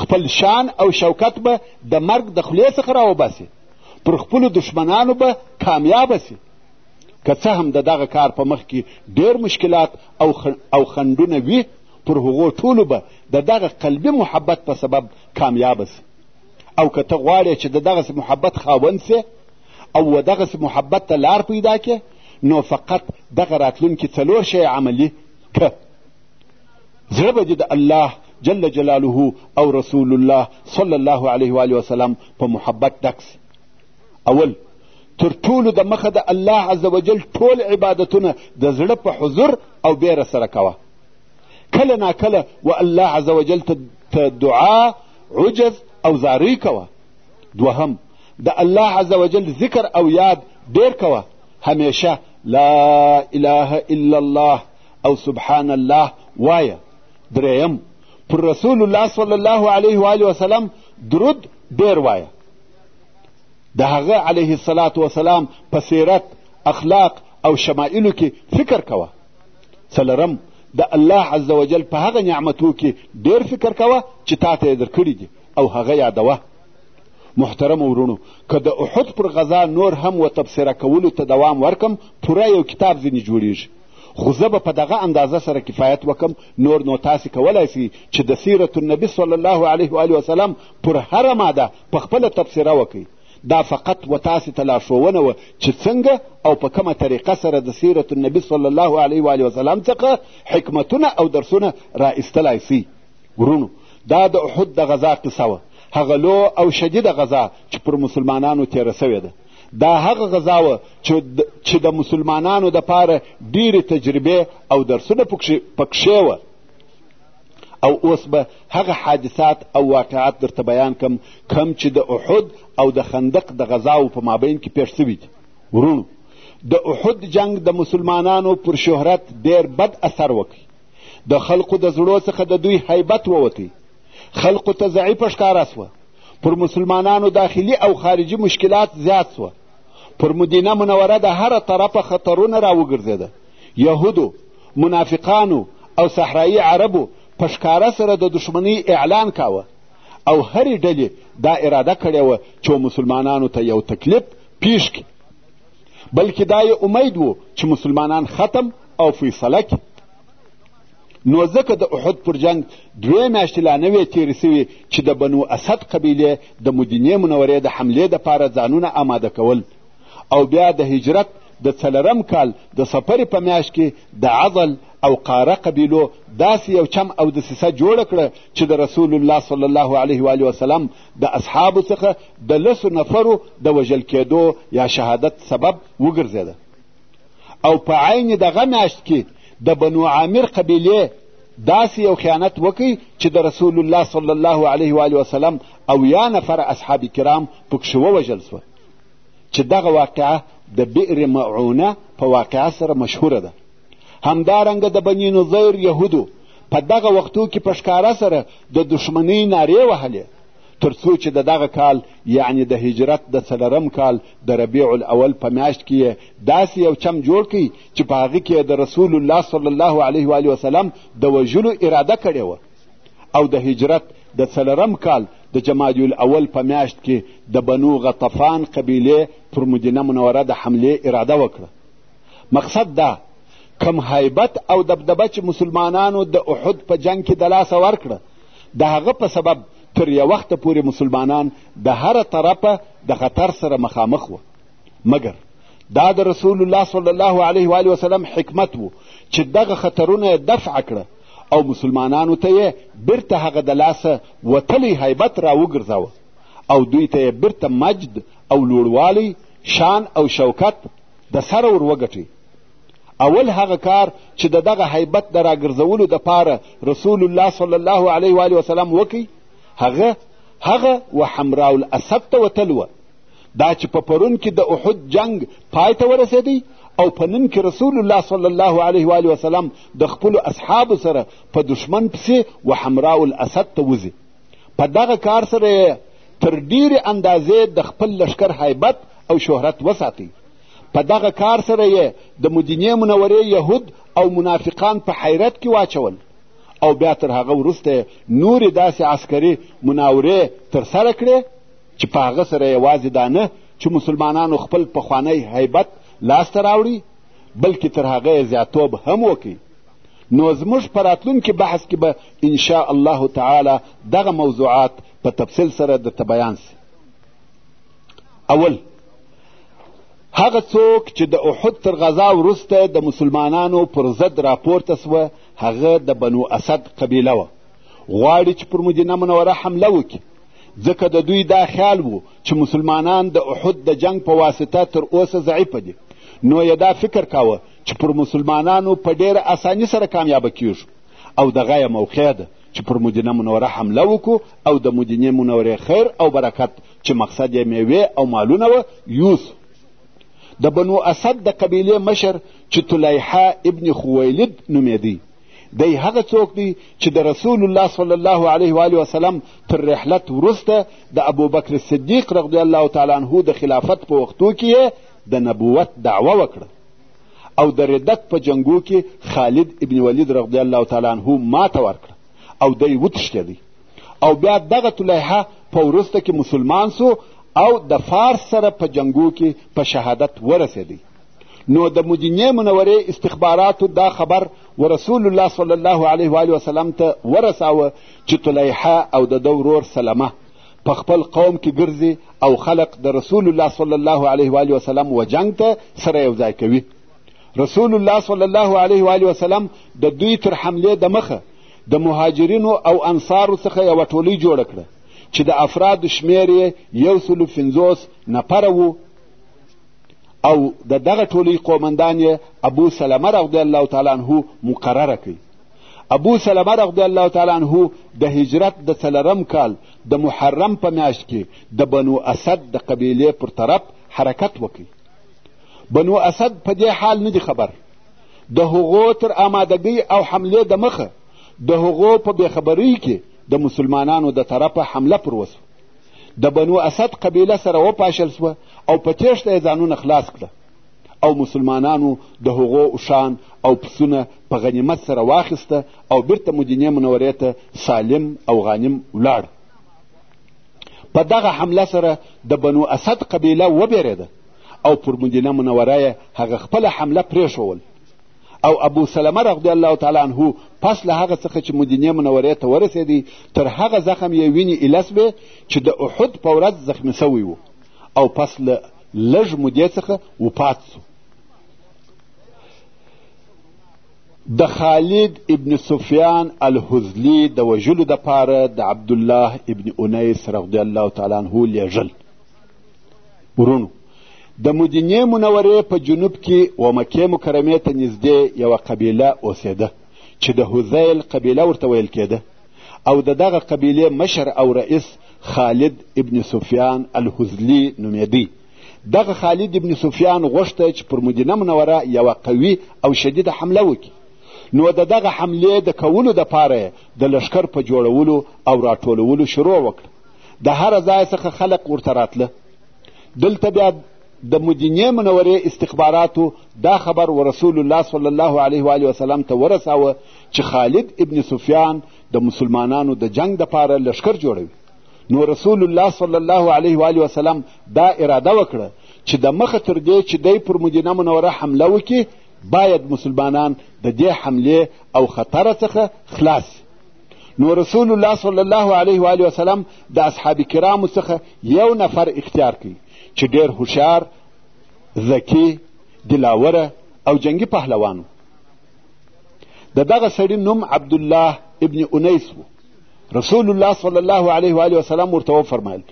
خپل شان او شوکت به د مرګ د خولې څخه راوباسي پر خپلو دښمنانو به کامیابه سي که څه هم د دغه کار په مخ کې ډېر مشکلات او خنډونه وي پر هغو ټولو به د دغه قلبي محبت په سبب کامیاب سي او که ته غواړې چې د دغسې محبت خاوند سې او و دغسې محبت ته لار پیدا کې نو فقط دغه راتلونکي څلور شی عملي که زړه به دې د الله جل جلاله او رسول الله صلی الله علیه و آله وسلم په محبت ډک سي اول تر ټولو د مخه د الله عز وجل ټول عبادتونه د زړه په حضور او بیره سره کوه کله ناکله و الله عز وجل ته دعا عجز او زاری کوه دوهم د الله عز وجل ذکر او یاد ډیر کوه همیشه لا اله الا الله او سبحان الله وایه دریم پر رسول الله صلی الله علیه و آله وسلم درود ډیر وایه د هغه علیه الصلاة وسلام په سیرت اخلاق او شمایلو کې فکر کوه څلرم د الله عز وجل په هغه نعمتو کې ډېر فکر کوه چې تا ته یې درکړي دي او هغه یادوه محترم ورونو که د احد پر غذا نور هم و تبصره کولو ته دوام ورکم پوره یو کتاب ځینې جوړیږي خو زه به په دغه اندازه سره کفایت وکم نور نو تاسې کولای سي چې د سیرت النبي صلی الله علیه و وسلم پر هره ماده په خپله تبصره وکړئ دا فقط و تاسې ته لارښوونه وه چې څنګه او په کومه طریقه سره د سیرت النبي صلی الله علیه و وسلم څخه حکمتونه او درسونه را ایستلای سئ ورونو دا د احد د غذا قصه وه هغه لو او شدیده غذا چې پر مسلمانانو تېره سوې ده دا هغه غذا وه چې د مسلمانانو دپاره ډېرې تجربې او درسونه پکښې وه او اوس به هغه حادثات او واقعات درته بیان کم کم چې د احد او د خندق د غذاو په مابین کې پېښ سوي دي وروڼو د احد جنګ د مسلمانانو پر شهرت ډېر بد اثر وکړي د خلقو د زړو څخه د دوی حیبت ووتی خلقو ته ضعیفه ښکاره سوه پر مسلمانانو داخلي او خارجي مشکلات زیات سوه پر مدینه منوره د هره طرفه خطرونه راوګرځېده یهودو منافقانو او صحرایي عربو په ښکاره سره د دښمنۍ اعلان کاوه او هرې ډلې دا اراده کړې وه چې مسلمانانو ته یو تکلیف پیښ کړي بلکې دا یې امید و چې مسلمانان ختم او فیصله کړي نو ځکه د احد پر جنګ دوې میاشتې لا نه وې تېرې سوې چې د بنو اسد قبیلې د مدینې منورې د حملې دپاره ځانونه آماده کول او بیا د هجرت د څلرم کال د سپرې په میاشت کې د عضل او قاره قبیلو داسې یو چم او دسیسه جوړه کړه چې د رسول الله صلی الله علیه و وسلم د اصحابو څخه د لسو نفرو د وژل کېدو یا شهادت سبب وګرځېده او په عین دغه میاشت کې د بنو عامر قبیلې داسې یو خیانت وکړي چې د رسول الله صلی الله علیه و وسلم او یا نفر اصحاب کرام پکښې ووژل سوه چې دغه واقعه د بئر معونه په واقعه سره مشهوره ده همدارنګه د بني نظیر یهودو په دغه وختو کې په ښکاره سره د دښمنۍ نارې وهلې تر څو چې د دغه کال یعنې د هجرت د څلورم کال د ربیع الاول په میاشت کې یې داسې یو چم جوړ کړي چې په هغه کې د رسول الله صلی الله علیه و وسلم د وژلو اراده کړې وه او د هجرت د څلورم کال د جمادی الاول په میاشت کې د بنو غطفان قبیلې پر مدینه منوره د حملې اراده وکړه مقصد دا کم هیبت او دبدبه چې مسلمانانو د احد په جنگ کې د لاسه ورکړه د هغه په سبب تر یو وخته پورې مسلمانان د هره طرفه د خطر سره مخامخ وه مګر دا د رسول الله صلی الله علیه و وسلم حکمت و چې دغه خطرونه یې دفع کړه او مسلمانانو ته یې بیرته هغه د لاسه وتلی هیبت راوګرځاوه او دوی ته یې بیرته مجد او لوړوالی شان او شوکت د سره ور وګټي اول هغه کار چې د دغه هیبت د راګرځولو دپاره رسول الله صلی الله علیه و وسلم وکړي هغه هغه و حمراء الاسد ته وتل وه دا چې په پرون کې د احد جنګ پای ته ورسېدی او په نن کې رسول الله صلی الله علیه و وسلم د خپلو اصحابو سره په دشمن پسې و حمراء الاسد ته وځي په دغه کار سره یې تر ډیرې اندازې د خپل لښکر هیبت او شهرت وساتي په دغه کار سره یې د مدینې منورې یهود او منافقان په حیرت کې واچول او بیا تر هغه وروسته نورې داسې عسکري مناورې ترسره کړې چې په هغه سره یوازې دا نه چې مسلمانانو خپل پخوانی هیبت لاسته راوړي بلکې تر هغه یې زیاتوب هم وکړي نو زموږ په راتلونکي بحث کې به انشاء الله تعالی دغه موضوعات په تفصیل سره درته بیان سي اول هغه څوک چې د احد تر غذا وروسته د مسلمانانو پر ضد راپورته سوه هغه د بنو اسد قبیله وه غواړي چې پر مدینه منوره حمله وکړي ځکه د دوی دا خیال و چې مسلمانان د احد د جنګ په واسطه تر اوسه ضعیف دي نو یې دا فکر کاوه چې پر مسلمانانو په ډېره اساني سره کامیابه کیږو او دغه یې موقع ده چې پر مدینه منوره حمله وکړو او د مدینې منورې خیر او برکت چې مقصد یې میوې او مالونه وه یوسو د بنو اسد د قبیلې مشر چې طلیحه ابن خویلد نومېدی دی هغه څوک دی چې د رسول الله صلی الله علیه و آله وسلم تر رحلت وروسته د ابوبکر صدیق رضی الله تعالی عنه د خلافت په وختو کې یې د نبوت دعوه وکړه او د ردت په جنګو کې خالد ابن ولید رضی الله تعالی عنه ماته ورکړه او دی وتښتېدی او بیا دغه طلحه په وروسته کې مسلمان سو او د فارس سره په جنګو کې په شهادت ورسېدی نو د مدینې منورې استخباراتو دا خبر و رسول الله صلی الله علیه و آله وسلم ته ورساوه چې طلیحه او د ده ورور سلمه په خپل قوم کې ګرځي او خلق د رسول الله صلی الله علیه و آله وسلم و جنګ ته سره یو ځای کوي رسول الله صلی الله علیه و آله وسلم د دوی تر حملې د مخه د مهاجرینو او انصارو څخه یوه ټولۍ جوړه کړه چې د افرادو شمېر یې یو سلو پنځوس نفره و او د دغه ټولۍ قومندان یې ابو سلمه رضی الله تعالی عنه مقرره کوي ابو سلمه رضی الله تعالی عنه د هجرت د څلرم کال د محرم په میاشت کې د بنو اسد د قبیلې پر طرف حرکت وکړي بنو اسد په دې حال نه دي خبر د هغو تر آمادګۍ او حملې د مخه د هغو په بېخبرۍ کې د مسلمانانو د طرفه حمله پر وسو د بنو اسد قبیله سره وپاشل سوه او په تېښته یې ځانونه خلاص کړه او مسلمانانو د هغو اوښان او پسونه په غنیمت سره واخیسته او بیرته مدینې منورې ته سالم او غانم ولاړ په دغه حمله سره د بنو اسد قبیله وبېرېده او پر مدینه منوره یې هغه خپله حمله پرېښول او ابو سلمه رضی الله تعالی عنه پس له هغه څخه چې مدینې منورې ته ورسېدی تر هغه زخم یې وینې ایله سوې چې د احد په ورځ زخمي سوی و او پس له لږ مودې څخه وفات سو د خالد ابن سفیان الحزلی د وژلو دپاره د عبدالله ابن انیس رضی الله تعالی عنه لېږل ورونو د مدینې منورې په جنوب کې و مکې مکرمې ته نږدې یوه قبیله اوسېده چې د حذیل قبیله ورته ویل کېده او د دغه قبیلې مشر او رئیس خالد ابن سفیان الحزلی نومېدی دغه خالد ابن سفیان غوښته چې پر مدینه منوره یوه قوي او شدیده حمله وکړي نو د دغه حملې د کولو دپاره د لښکر په جوړولو او راټولولو شروع وکړه د هره ځای څخه خلق ورته راتله دلته بیا د مدینې منورې استخباراتو دا خبر و رسول الله صلی الله علیه و آله وسلم ته ورساوه چې خالد ابن سفیان د مسلمانانو د جنگ دپاره لشکر جوړوي نو رسول الله صلی الله علیه و آله وسلم دا اراده وکړه چې د مخه تر دې چې دی پر مدینه منوره حمله وکړي باید مسلمانان د دې حملې او خطر څخه خلاص نو رسول الله صلی الله علیه و آله وسلم د اصحاب کرامو څخه یو نفر اختیار کړي چې ډېر هوښیار ذکي دلاوره او جنګي پهلوان و د دغه سړي نوم عبدالله ابن انیس و رسول الله صلی الله علیه و آله وسلم ورته وفرمایل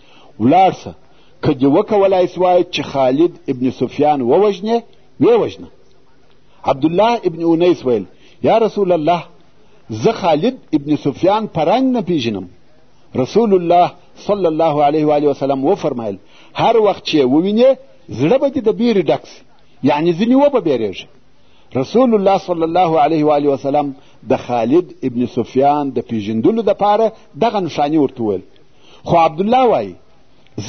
ولاړ سه که دې وکولای سوای چې خالد ابن سفیان ووژنې ویې وژنه عبدالله ابن انیس ویل یا رسول الله زه خالد ابن سفیان په رنګ نه پیژنم رسول الله صلی الله علیه و آله وسلم وفرمایل هر وخت چې ووینې زړه به دې د بیرې ډک سي یعنې ځینې وبه بیریږي رسول الله صلی الله علیه و آله وسلم د خالد ابن سفیان د پیژندلو دپاره دغه نښاني ورته وویل خو عبدالله وایي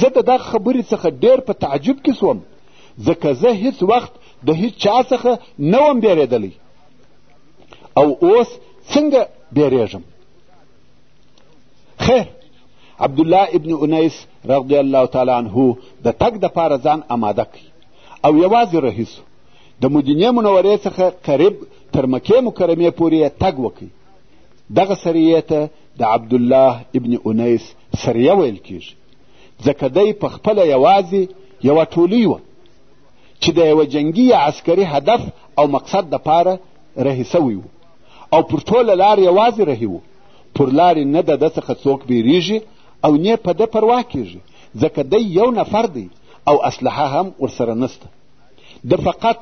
زه د دغه خبرې څخه ډېر په تعجب کې سوم ځکه زه هیڅ وخت د هیچا څخه نه وم بیرېدلی او اوس څنګه بیریږم خیر عبدالله ابن انیس رضی الله تعالی عنه د تګ دپاره ځان آماده کړي او یوازې رهي سو د مدینې منورې څخه قریب تر مکې مکرمې پورې یې تګ وکړي دغه سریې ته د عبدالله ابن انیس سریه ویل کیږي ځکه دی په خپله یوازې یوه ټولۍ وه چې د یوه جنګي یا عسکري هدف او مقصد دپاره رهي سوی وو او پر ټوله لار یوازې رهي وو پر لارې نه د ده څخه څوک بیریږي او نه په ده پروا کیږي ځکه دی یو نفر دی او اسلحه هم ورسره نسته ده فقط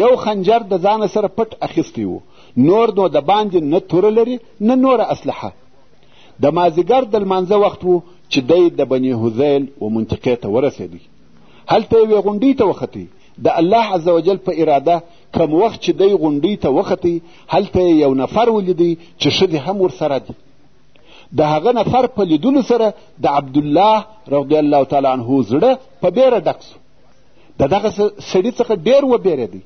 یو خنجر د ځانه سره پټ اخیستی و نور نو د باندې نه توره لري نه نوره اسلحه د مازیګر د لمانځه وخت و چې دی د بني هذیل و منطقې ته ورسېدی هلته یوې غونډۍ ته وختي د الله عز وجل په اراده کم وخت چې دی غونډۍ ته وختي هلته یې یو نفر ولیدی چې ښځې هم ورسره دي د هغه نفر په لیدلو سره د عبدالله رضی الله تعالی عنه زړه په بیره ډک سو د دغه سړي څخه ډېر وبېرېدی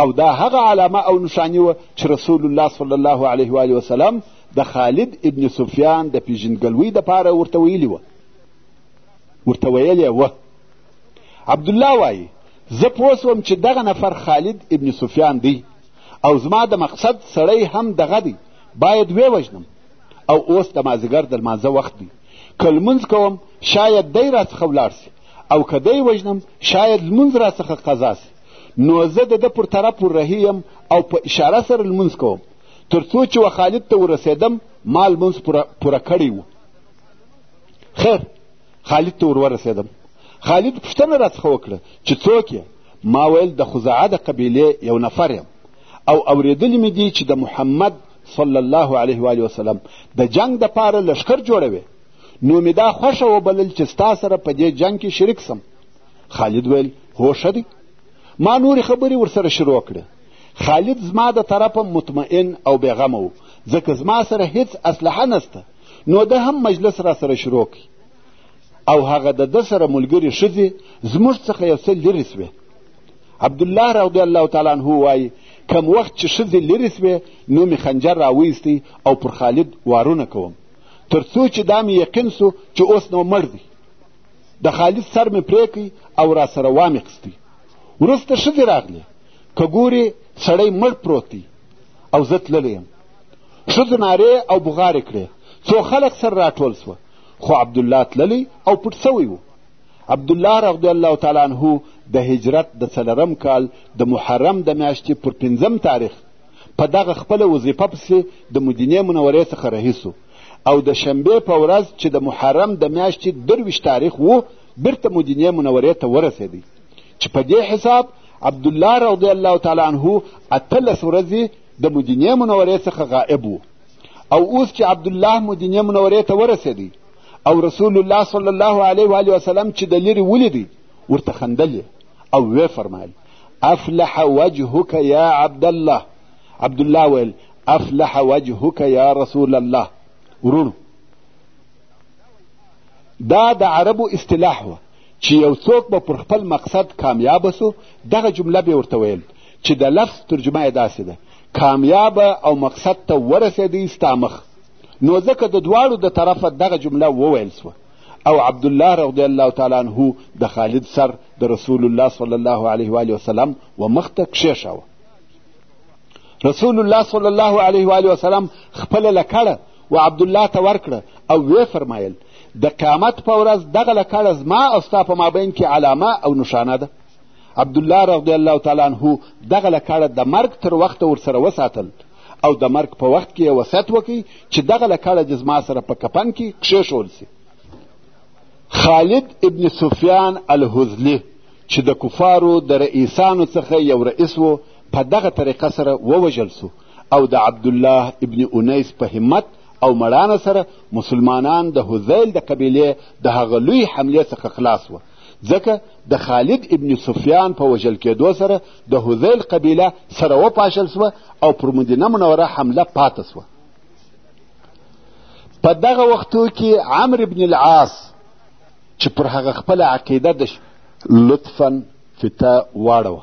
او دا هغه علامه او نشانی وه چې رسول الله صلی الله علیه و وسلم د خالد ابن سفیان د پیژندګلوۍ دپاره ورته ویلي وه ورته ویل یې وه عبدالله وایي زه پوه سوم چې دغه نفر خالد ابن سفیان دی او زما د مقصد سړی هم دغه دی باید ویې وژنم او اوس د مازدیګر د لمانځه وخت دی که لمونځ کوم شاید دی راڅخه ولاړ سي او که دی وژنم شاید لمونځ راڅخه قضا سي نو زه د ده پر طرف ورهي یم او په اشاره سره لمونځ کوم تر څو چې و خالد ته ورسېدم ما لمونځ پوره کړی و خیر خالد ته ور ورسېدم خالد پوښتنه راڅخه وکړه چې څوک یې ما ویل د خزاعه د قبیلې یو نفر یم او اورېدلي مې دي چې د محمد صلی الله علیه و وسلم د جنگ دپاره لښکر جوړوي نو مې دا خوښه وبلل چې ستا سره په دې جنگ کې شریک سم خالد ویل هو ښه دی ما نورې خبرې ورسره شروع کړې خالد زما د طرفه مطمئن او بېغمه و ځکه زما سره هیڅ اسلحه نسته نو ده هم مجلس را سره شروع کړي او هغه د ده سره ملګرې ښځې زموږ څخه یو څه لرې سوې عبدالله رضی الله تعالی عنه وایي کم وخت چې ښځې لرې سوې نو مې خنجر راویستی او پر خالد وارونه کوم تر څو چې دا مې یقین سو چې اوس نو مړ دی د خالد سر مې پرې او را سره وامې قستی وروسته ښځې راغلې که ګورې سړی مړ پروت دی او زه تللی یم ښځو نارې او بغارې کړې څو خلک سره راټول سوه خو عبدالله تللی او پټ سوی و عبدالله رضی الله تعالی عنه د هجرت د څلرم کال د محرم د میاشتې پر پنځم تاریخ په دغه خپله وظیفه پسې د مدینې منورې څخه رهي سو او د شنبې په ورځ چې د محرم د میاشتې درویشت تاریخ و بیرته مدینې منورې ته ورسېدی چې په دې حساب عبدالله رضی الله تعالی عنه اتلس ورځې د مدینې منورې څخه غائب و او اوس چې عبدالله مدینې منورې ته ورسېدی او رسول الله صلی الله علیه و وسلم چې د لرې ولیدی ورته خندل او وې فرمایل افلح وجهک یا عبدالله عبدالله ویل افلح وجهک یا رسول الله ورونو دا د عربو اصطلاح وه چې یو څوک به پر خپل مقصد کامیاب سو دغه جمله به ورته ویل چې د لفظ ترجمه یې داسې ده کامیابه او مقصد ته ورسېدی ستا مخ نو ځکه د دواړو د طرفه دغه جمله وویل سوه او عبدالله رضی الله تعالی عنه د خالد سر د رسول الله صلی الله علیه و وسلم و مخته کښېښاوه رسول الله صلی الله علیه و وسلم خپله لکړه و عبدالله ته ورکړه او ویې فرمایل د قیامت په ورځ دغه لکړه زما او ستا په مابین کې علامه او نښانه ده عبدالله رضی الله تعالی عنه دغه لکړه د مرګ تر وخته ورسره وساتل او د مرګ په وخت کې یې وصیت وکړي چې دغه لکړه دې زما سره په کپن کې کښېښول سي خالد ابن سفیان الهزلي چې د کفارو د رئیسانو څخه یو رئیس و په دغه طریقه سره ووژل سو او د عبدالله ابن انیس په همت او مړانه سره مسلمانان د هذیل د قبیلې د هغه لوی حملې څخه خلاص وه ځکه د خالد ابن سفیان په وژل کېدو سره د هذیل قبیله سره وپاشل سوه او پر مدینه منوره حمله پاته سوه په دغه وختو کې عمر ابن العاص چې پر هغه خپله عقیده د لطفا فتا واړوه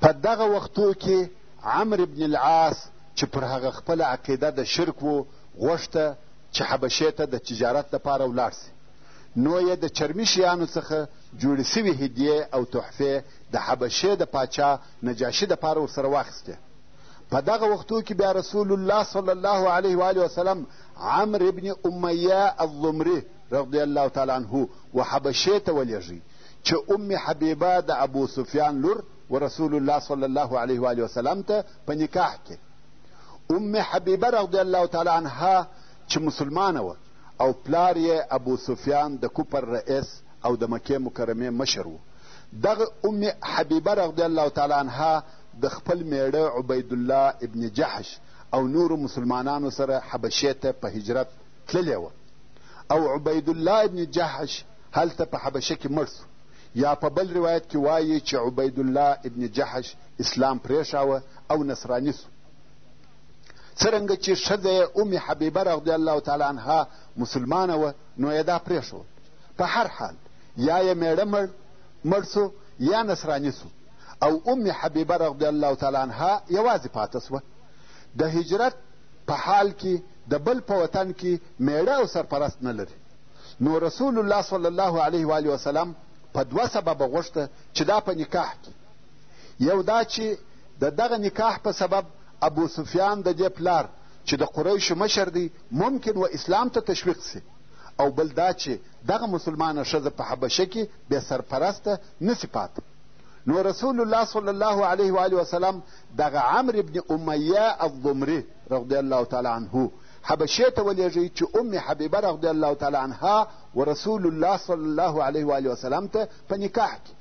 په دغه وختو کې عمر ابن العاص چې پر هغه خپله عقیده د شرک و غوښته چې حبشې ته د تجارت لپاره ولاړ سي نو یې د چرمي شیانو څخه جوړې سوي هدیې او تحفې د حبشې د پاچا نجاشي دپاره ورسره واخیستې په دغه وختو کې بیا رسول الله صلی الله علیه و وسلم عمر ابن امیه الضمري رضی الله تعالی عنه و حبشې ته ولېږي چې ام حبیبه د ابو سفیان لور و رسول الله صلی الله علیه و آله وسلم ته په نکاح کې ام حبیبه رضی الله تعالی عنها چې مسلمانه وه او پلار یې ابو سفیان د کوپر رئیس او د مکې مکرمې مشر و دغه ام حبیبه رضی الله تعالی عنها د خپل میړه عبیدالله ابن جحش او نورو مسلمانانو سره حبشې ته په هجرت تللې وه او عبیدالله ابن جحش هلته په حبشه کې مړ سو یا په بل روایت کې وایي چې عبیدالله ابن جحش اسلام پرېښاوه او نصراني سو څرنګه چې ښځه یې ام حبیبه رضی الله تعالی عنها مسلمانه وه نو یې دا پرېښوه په هر حال یا یې میړه مړ مړ سو یا نصراني سو او ام حبیبه رضی الله تعالی عنها یوازې پاته سوه د هجرت په حال کې د بل په وطن کې مېړه او سرپرست نه لري نو رسول الله صلی الله علیه و علیه وسلم په دوه سببه غوښته چې دا په نکاح کې یو دا چې د دغه نکاح په سبب ابو سفیان د دې پلار چې د قریشو مشر دی ممکن و اسلام ته تشویق سي او بل دا چې دغه مسلمانه ښځه په حبشه کې بې سرپرسته نسي پاته نو رسول الله صلی الله علیه و وسلم دغه عمر ابن امیه الضمري رضی الله تعالی عنه حبشې ته ولېږئ چې ام حبیبه رضی الله تعالی عنها و رسول الله صلی الله علیه و آله وسلم ته په نکاح کې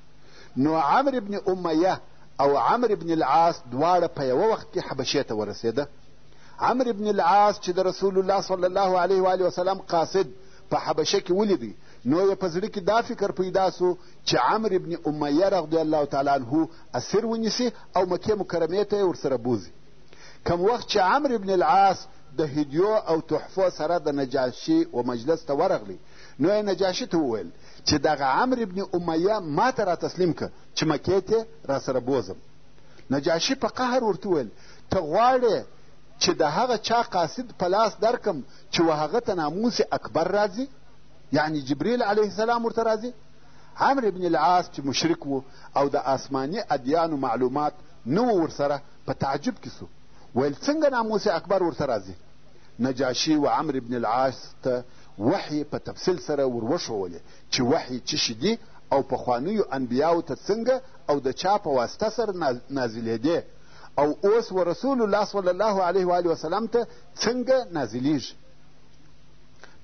نو عمر ابن امیه او عمر ابن العاص دواړه په یوه وخت کې حبشې ته ورسېده عمر ابن العاص چې د رسول الله صلی الله علیه و آله وسلم قاصد په حبشه کې ولیدی نو یې په زړه کې دا فکر پیدا سو چې عمر ابن امیه رضی الله تعالی عنه اسیر ونیسي او مکې مکرمې ته یې ورسره بوځي کوم وخت چې عمرو بن العاص د هدیو او تحفو سره د نجاشي و مجلس ته ورغلی نو یې نجاشي ته وویل چې دغه عمرو بن امیه ما ته را تسلیم که چې مکې ته راسره بوزم نجاشي په قهر ورته وویل ته غواړې چې د هغه چا قاصد په لاس درکم چې و هغه ته ناموس اکبر راځي یعنی جبریل علیه السلام ورته راځي عمرو بن العاص چې مشرک و او د آسماني ادیانو معلومات نه و ورسره په تعجب کې سو ویل څنګه ناموس اکبر ورته راځي نجاشي و عمرو بن العاص ته وحي په تفصیل سره ور وښوولې چې وحي څه شي دي او پخوانیو انبیاو ته څنګه او د چا په واسطه سره نازلېدې او اوس و رسول الله صلی الله علیه و آله وسلم ته څنګه نازلیږي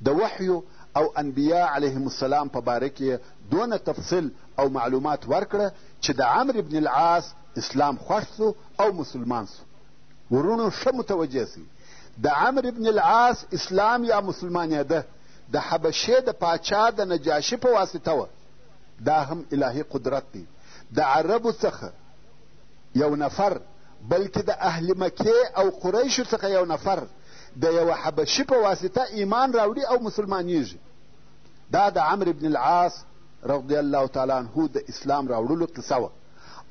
د وحیو او انبیا علیهم السلام په باره کې دونه تفصیل او معلومات ورکړه چې د عمرو بن العاص اسلام خوښ سو او مسلمان سو وروڼو ښه متوجه سئ د عمر ابن العاص اسلام یا مسلمانېده د حبشې د پاچا د نجاشي په واسطه وه دا هم الهي قدرت دی د عربو څخه یو نفر بلکې د اهل مکې او قریشو څخه یو نفر د یوه حبشي په واسطه ایمان راوړي او مسلمانیږي دا د عمر ابن العاص رضی الله تعالی عنه د اسلام راوړلو قصه وه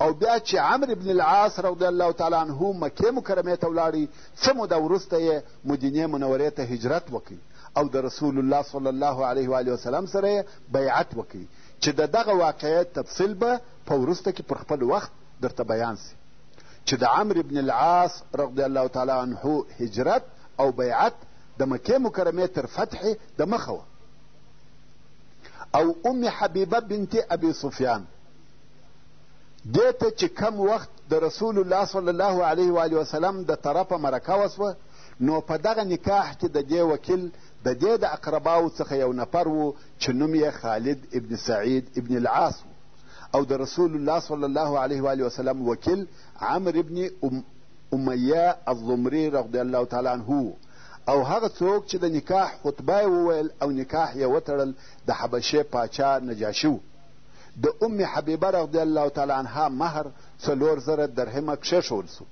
او بیا چې عمر ابن العاص رضی الله تعالی عنه مکې مکرمې ته ولاړی څه موده وروسته یې مدینې منورې ته هجرت وکړي او د رسول الله صلی الله علیه و وسلم سره یې بیعت وکړي چې د دغه واقعې تفصیل به په وروسته کې پر خپل وخت درته بیان سي چې د عمر ابن العاص رضی الله تعالی عنه هجرت او بیعت د مکې مکرمې تر فتحې د مخه وه او ام حبیبه بنت ابي سفیان دې ته چې کم وخت د رسول الله صلی الله علیه و وسلم د طرفه مرکه وسوه نو په دغه نکاح کې د دې وکیل د دې د اقرباو څخه یو نفر و چې نوم یې خالد ابن سعید ابن العاص و او د رسول الله صلی الله علیه و وسلم وکیل عمر ابن ام امیه الضمری رضی الله تعالی عنه او هغه څوک چې د نکاح خطبه یې وویل او نکاح یې وتړل د حبشې پاچا نجاشي و د ام حبیبه رضی الله تعالی عنها مهر څلور زره درهمه کښېښول سو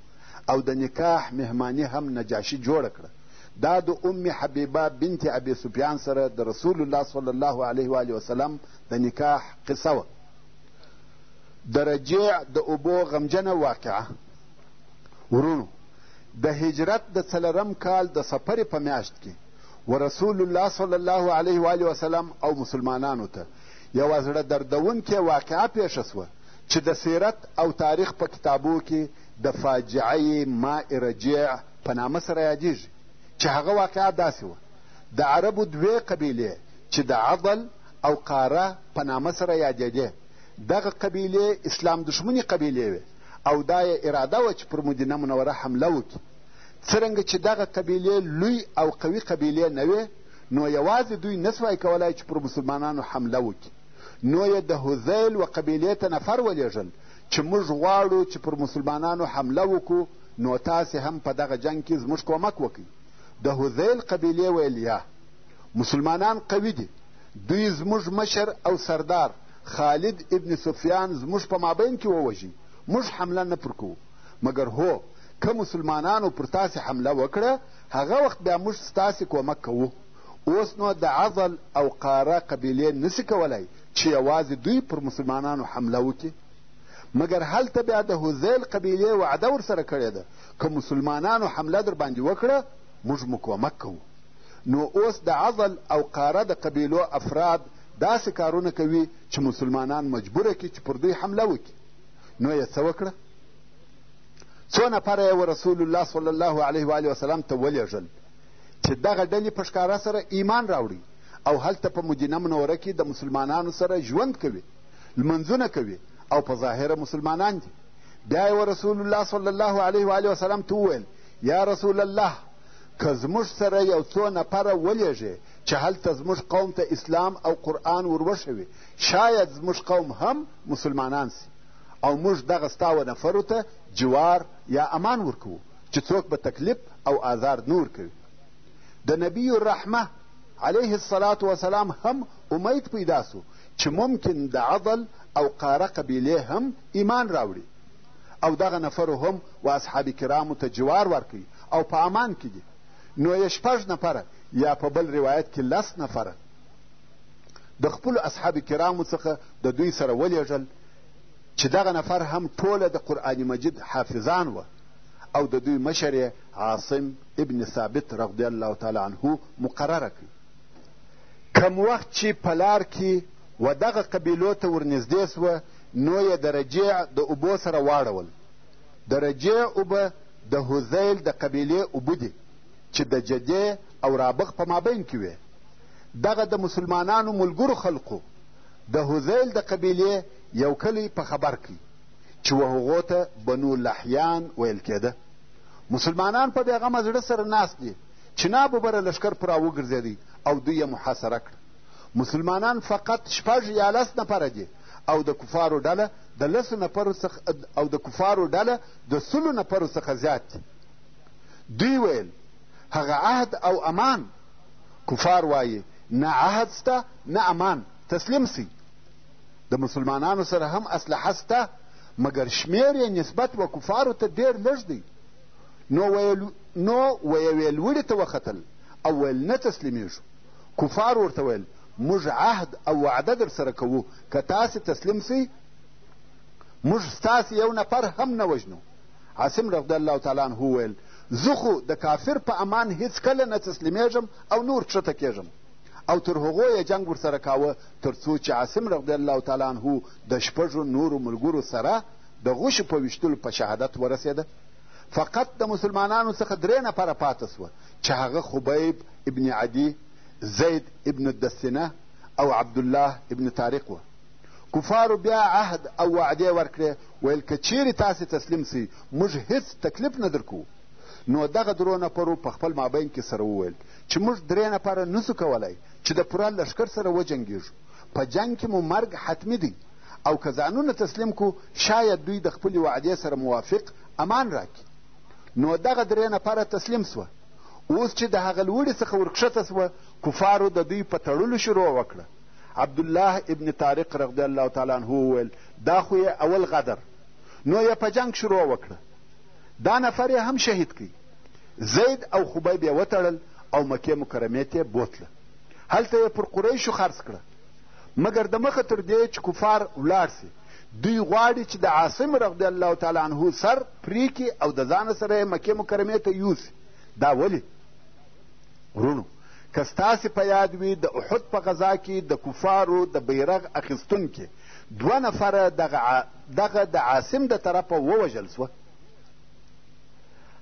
او د نکاح مهماني هم نجاشي جوړه کړه دا د ام حبیبه بنت ابي سفیان سره د رسول الله صلی الله علیه و آله وسلم د نکاح قصه وه د رجیع د اوبو غمجنه واقعه ورونو د هجرت د څلرم کال د سفرې په میاشت کې ورسول الله صلی الله علیه و آله وسلم او مسلمانانو ته یوه زړه دردونکې واقعه پېښه شوه چې د سیرت او تاریخ په کتابو کې د فاجعه ماء رجیع په نامه سره یادېږي چې هغه واقعه داسې وه د عربو دوې قبیلې چې د عضل او قاره په نامه سره یادېدې دغه قبیلې اسلام دښمنې قبیلې وې او دا یې اراده وه چې پر مدینه منوره حمله وکړي څرنګه چې دغه قبیلې لوی او قوي قبیلې نه وې نو یوازې دوی نه سوای کولای چې پر مسلمانانو حمله وکړي نو یې د هذیل و قبیلې ته نفر ولېږل چې موږ غواړو چې پر مسلمانانو حمله وکړو نو تاسې هم په دغه جنګ کې زموږ کومک وکړئ د هذیل قبیلې ویل یا مسلمانان قوي دي دوی زموږ مشر او سردار خالد ابن سفیان زموږ په مابین کې ووژي موږ حمله نه پر کوو مګر هو که مسلمانانو پر تاسې حمله وکړه هغه وخت بیا موږ ستاسې کومک کوو. اوس نو د عضل او قاره قبیلې نشي کولای چې یوازې دوی پر مسلمانانو حمله وکړي، مګر هلته بیا د هذیل قبیلې وعده ورسره کړې ده، که مسلمانانو حمله در باندې وکړه، موږ مو کومک کوو. نو اوس د عضل او قاره د قبیلو افراد داسې کارونه کوي چې مسلمانان مجبور کړي چې پر دوی حمله وکړي. نو یې څه وکړه؟ څو نفره یې رسول الله صلی الله علیه و آله وسلم ته ولېږل چې دغه ډلې په ښکاره سره ایمان راوړي او هلته په مدینه منوره کې د مسلمانانو سره ژوند کوي لمنځونه کوي او په ظاهره مسلمانان دي بیا یې رسول الله صلی الله علیه و آله وسلم ته وویل یا رسول الله که زموږ سره یو څو نفره ولېږې چې هلته زموږ قوم ته اسلام او قرآن وروښوي شاید زموږ قوم هم مسلمانان سي او موږ دغه ستا و نفرو ته جوار یا امان ورکوو چې څوک به تکلیف او آزار نه ورکوي د نبی الرحمه علیه الصلاة وسلام هم امید پیدا سو چې ممکن د عضل او قاره قبیلې هم ایمان راوړي او دغه نفرو هم و اصحاب کرامو ته جوار ورکوي او په امان کې دي نو یې شپږ نفره یا په بل روایت کې لس نفره د خپلو اصحاب کرامو څخه د دوی سره ولېږل چې دغه نفر هم ټوله د قرآن مجید حافظان وه او د دوی مشر یې عاصم ابن ثابت رضی الله تعالی عنه مقرره کړ کم وخت چې په لار کې و دغه قبیلو ته ورنږدې سوه نو یې د رجیع د اوبو سره واړول د رجیع اوبه د هذیل د قبیلې اوبه دي چې د جدې او رابغ په مابین کې وې دغه د مسلمانانو ملګرو خلقو د هذیل د قبیلې یو کلی په خبر کی چې و هغو ته بنو لحیان ویل کېده مسلمانان په بېغمه زړه سره ناست دي چې ناببره لښکر پر راوګرځېدی او دوی یې محاصره کړ مسلمانان فقط شپږ یا لس نفره دي او د کفارو ډله د لسو نفرو څخه او د کفارو ډله د سلو نفرو څخه زیات دي دوی ویل هغه عهد او امان کفار وایې نه عهد سته نه امان تسلیم سی د مسلمانانو سره هم اسلحه سته مګر شمیر یې نسبت و کفارو ته ډیر لږ دی نو ویل نو ویوې لوړي ته وختل او ویل نه تسلیمیږو کفار ورته ویل موږ عهد او وعده در سره کوو که تاسې تسلیم سئ موږ ستاسې یو نفر هم نه وژنو عاصم رضی الله تعالی عنه وویل زه خو د کافر په امان هیڅکله نه تسلیمیږم او نور کښته کیږم او تر هغو یې جنګ ورسره کاوه تر څو چې عاصم رضی الله تعالی عنه د شپږو نورو ملګرو سره د غوښې په ویشتلو په شهادت ورسېده فقط د مسلمانانو څخه درې نفره پاته سوه چې هغه خبیب ابن عدي زید ابن الدسنه او عبدالله ابن طارق وه کفارو بیا عهد او وعدې ورکړې ویل که چیرې تاسې تسلیم سئ موږ هیڅ تکلیف نه درکوو نو دغه درو نفرو په خپل مابین کې سره وویل چې موږ درې نفره نسو کولای چې د پوره لښکر سره وجنګېږو په جنګ کې مو مرګ حتمي دی او که ځانونه تسلیم کو شاید دوی د خپلې وعدې سره موافق امان راکړي نو دغه درې نفره تسلیم سوه اوس چې د هغه لوړې څخه ورکښته سوه کفارو د دوی په تړلو شروع وکړه عبدالله ابن طارق رضی الله تعالی عنه وویل دا خو یې اول غدر نو یې په جنګ شروع وکړه دا نفر یې هم شهید کړي زید او خبیب یې وتړل او مکې مکرمې ته بوتله هلته یې پر قریشو خرڅ کړه مګر د مخه تر دې چې کفار ولاړ سي دوی غواړي چې د عاصم رضی الله تعالی عنه سر پرې کړي او د ځانه سره یې مکې مکرمې ته یوسي دا ولې وروڼو که ستاسې په یاد وي د احد په غذا کې د کفارو د بیرغ اخیستونکي دوه نفره دغه دغه د عاصم د طرفه ووژل سوه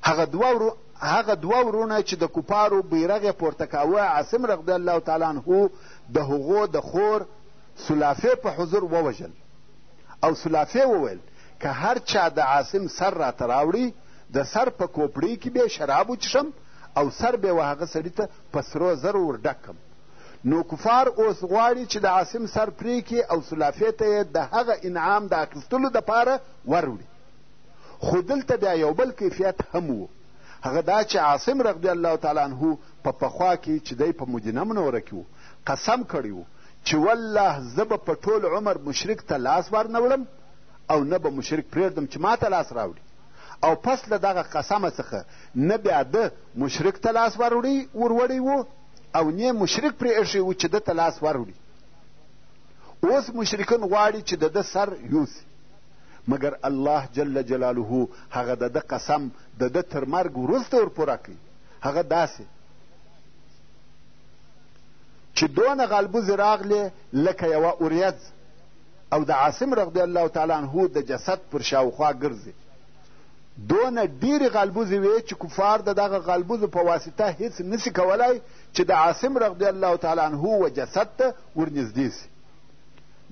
هغه دوه ورو هغه دوه ورونه چې د کفارو بیرغ یې پورته کاوه عاصم رضی الله تعالی عنه د هغو د خور سلافې په حضور ووژل او سلافې وویل که هر چا د عاصم سر راته راوړي د سر په کوپړۍ کې به شراب وڅښم او سر به و هغه سړي ته په سرو زرو ور ډک کړم نو کفار اوس غواړي چې د عاصم سر پرې کړي او سلافې ته یې د هغه انعام د اخیستلو دپاره وروړي خو دلته بیا یو بل کیفیت هم و هغه دا چې عاصم رضی الله تعالی عنه په پخوا کې چې دی په مدینه منوره کې و قسم کړی و چې والله زه به په ټول عمر مشرک ته لاس ور نه وړم او نه به مشرک پرېږدم چې ما ته لاس راوړي او پس له دغه قسمه څخه نه بیا ده مشرک ته لاس وروړی وروړی و او نه مشرک پرې ایښی و چې ده ته لاس وروړي اوس مشرکن غواړي چې د ده سر یوسي مګر الله جل جلاله هغه د ده قسم د ده تر مرګ وروسته ورپوره کوي هغه داسې چې دونه غالبوزې راغلې لکه یوه اوریځ او د عاصم رضی الله تعالی عنه د جسد پر شاوخوا ګرځي دونه ډېرې غالبوزې وې چې کفار د دغه غالبوزو په واسطه هیڅ نسي کولای چې د عاصم رضی الله تعالی عنه و جسد ته ورنږدې سي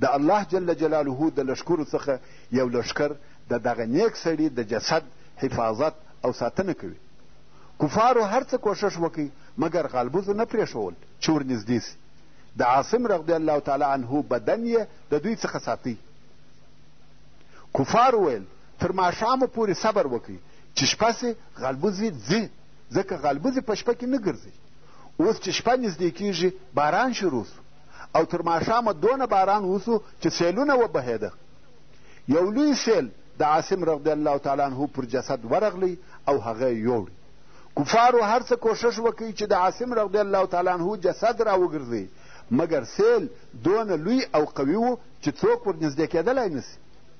د الله جل جلاله د لښکرو څخه یو لښکر د دغه نیک سړي د جسد حفاظت او ساتنه کوي کفارو هر څه کوښښ وکړي مګر غالبوزو نه پرېښول چې ورنږدې سي د عاصم رضی الله تعالی عنه بدن یې د دوی څخه ساتي کفار ویل تر ماښامه پورې صبر وکړئ چې شپه سي غالبوزي ځي ځکه غالبوزي په شپه کې نه ګرځي اوس چې شپه نږدې کیږي باران شروع سو او تر ماښامه دونه باران وسو چې سیلونه وبهېده یو لوی سیل د عاصم رضی الله تعالی عنه پر جسد ورغلی او هغه یوړ کفارو هر څه کوشش وکړي چې د عاصم رضی الله تعالی عنه جسد راوګرځي مګر سیل دونه لوی او قوي و چې څوک ورنږدې کېدلی نه سي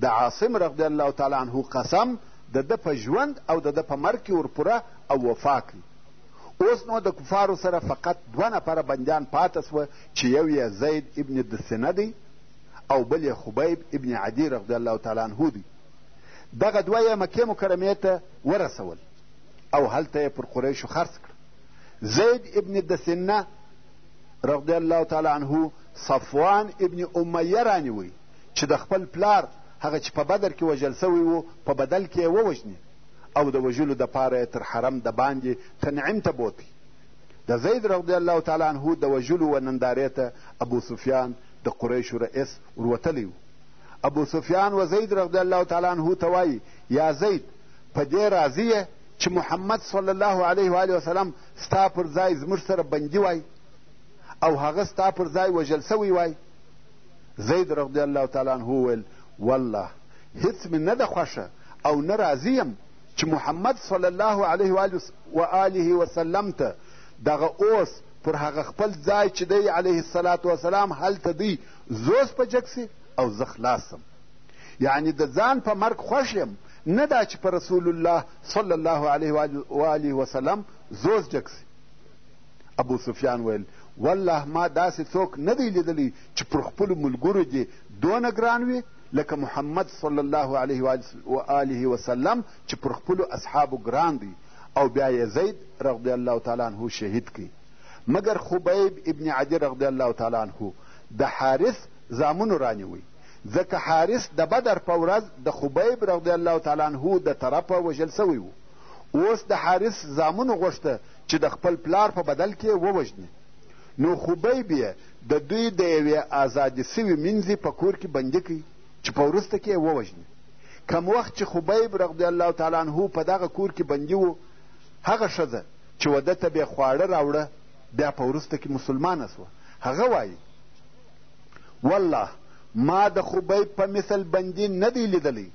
د عاصم رضی الله تعالی عنه قسم د ده په ژوند او د ده په مرګ کې ورپوره او وفا کړي اوس نو د کفارو سره فقط دوه نفره بندیان پاته سوه چې یو یې زید ابن دسنه دی او بل یې خبیب ابن عدی رضی الله تعالی عنه دی دغه دوه یې مکې مکرمې ته ورسول او هلته یې پر قریشو خرڅ کړ زید ابن دسنه رضی الله تعالی عنه صفوان ابن امیه رانیوی چې د خپل پلار هغه چې په بدر کې وژل سوی و په بدل کې یې ووژني او د وژلو دپاره یې تر حرم د باندې تنعیم ته بوتی د زید رضی الله تعالی عنه د وژلو و نندارې ته ابو سفیان د قریشو رئیس وروتلی و ابو سفیان و زید رضی الله تعالی عنه ته وایي یا زید په دې راضي یې چې محمد صلی الله علیه و وسلم ستا پر ځای زموږ سره بندي وای او هغه ستا پر ځای وژل سوی وای زید رضی الله تعالی عنه وویل والله هیڅ مې نه ده خوښه او نه راضي یم چې محمد صلی الله علیه و آله وسلم ته دغه اوس پر هغه خپل ځای چې دی علیه السلام وسلام هلته دی زوز په جګ سي او زه خلاص سم یعنی د ځان په مرګ خوښ یم نه دا چې په رسول الله صلی الله علیه و آله وسلم زوز جګ سي ابو سفیان ویل والله ما داسې څوک نه دی لیدلی چې پر خپلو ملګرو دې دونه ګران وي لکه محمد صلی الله علیه و آله وسلم چې پر خپلو اصحابو ګران دی او بیا یې زید رضی الله تعالی عنه شهید کړي مګر خبیب ابن عدي رضی الله تعالی عنه د حارث زامنو رانیوی ځکه حارث د بدر په ورځ د خبیب رضی الله تعالی عنه د طرفه وژل سوی و اوس د حارث زامنو غوښته چې د خپل پلار په بدل کې یې ووژني، نو خبیب یې د دوی د یوې ازادې سوي مینځې په کور کې بندي کوي چې په وروسته کې یې ووژني. کم وخت چې خبیب رضی الله تعالی عنه په دغه کور کې بندي و، هغه ښځه چې وده ته بې خواړه راوړه بیا په وروسته کې مسلمانه سوه. هغه وایي والله ما د خبیب په مثل بندي نه دی لیدلی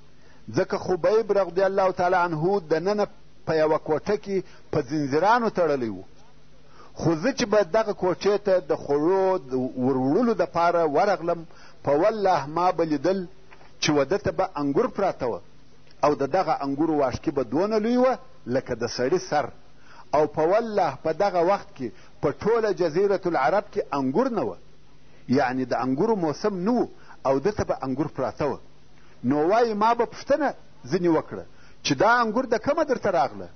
ځکه خبیب رضی الله تعالی عنه دننه په یوه کوټه کې په زنځیرانو تړلی و خو زه چې به دغه کوټې ته د خوړو وروړلو دپاره ورغلم په والله ما به لیدل چې وده ته به انګور پراته وه او د دغه انګورو واښکي به دونه لوی وه لکه د سړي سر او په والله په دغه وخت کې په ټوله جزیرة العرب کې انګور نه وه یعنې د انګورو موسم نه او ده ته به انګور پراته وه نو وایي ما به پوښتنه ځینې وکړه چې دا انګور د کومه درته راغله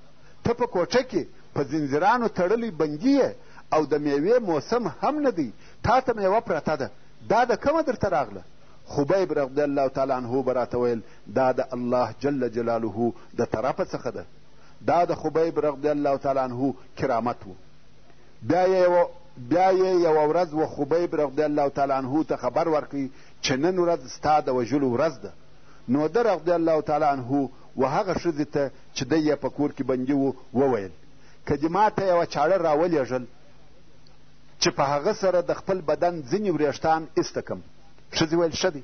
ته په کوټه کې په زنځیرانو تړلی بندي یې او د میوې موسم هم نه دی تا ته میوه پرته ده دا د کومه درته راغله خبیب رضی الله تعالی عنه به راته ویل دا د الله جل جلاله د طرفه څخه ده دا د خبیب رضی الله تعالی عنه کرامت و بیا یې بیا یې یوه ورځ و خبیب رضی الله تعالی عنه ته خبر ورکړي چې نن ورځ ستا د وژلو ورځ ده نو ده رضی الله تعالی عنه و هغه ښځې ته چې دی یې په کور کې بندي و وویل که دې ما ته یوه چاړه راولېږل چې په هغه سره د خپل بدن ځینې وریښتان ایسته کم ښځې ویل ښه دی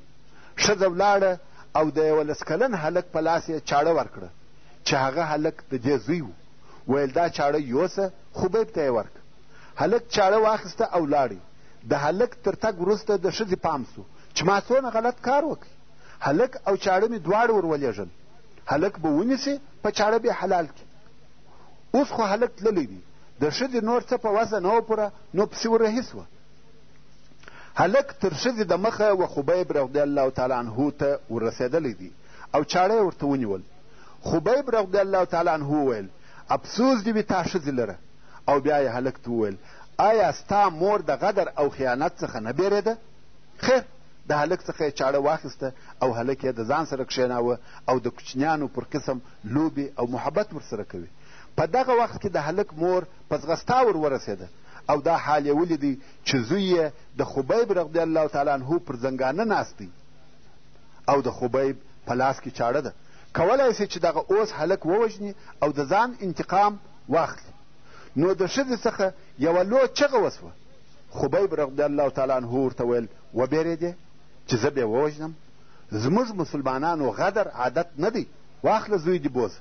ښځه ولاړه او د یولس کلن هلک په لاس یې چاړه ورکړه چې هغه هلک د دې زوی و ویل دا چاړه یوسه خبیب ته یې ورکړه هلک چاړه واخیسته او لاړی د هلک تر تګ وروسته د ښځې پام سو چې ما څونه غلط کار وکړ هلک او چاړه مې دواړه ور ولېږل هلک به ونیسي په چاړه به حلال کړي اوس خو هلک تللی دی د ښځې نور څه په وسه نه وپوره نو پسې ورهي سوه هلک تر ښځې د مخه و خبیب رضی الله تعالی عنه ته ورسېدلی دی او چاړه یې ورته ونیول خبیب رضی الله تعالی عنه وویل افسوس دې وي تا ښځې لره او بیا یې هلک ته وویل آیا ستا مور د غدر او خیانت څخه نه بیرېده؟ خیر د هلک څخه یې چاړه واخیسته او هلک یې د ځان سره کښېناوه او د کوچنیانو پر قسم لوبې او محبت ورسره کوي په دغه وخت کې د هلک مور په ځغستا ور ورسېده او دا حال یې ولیدی چې زوی یې د خبیب رضی الله تعالی عنه پر زنګانه ناست دی او د خبیب په لاس کې چاړه ده کولی سي چې دغه اوس هلک ووژني او د ځان انتقام واخلي نو د ښځې څخه یوه لو چغه وسوه خبیب رضی الله تعالی عنه ورته ویل وبېرېدې چې زه بې ووژنم زموږ مسلمانانو غدر عادت نه دی واخله زوی دې بوځه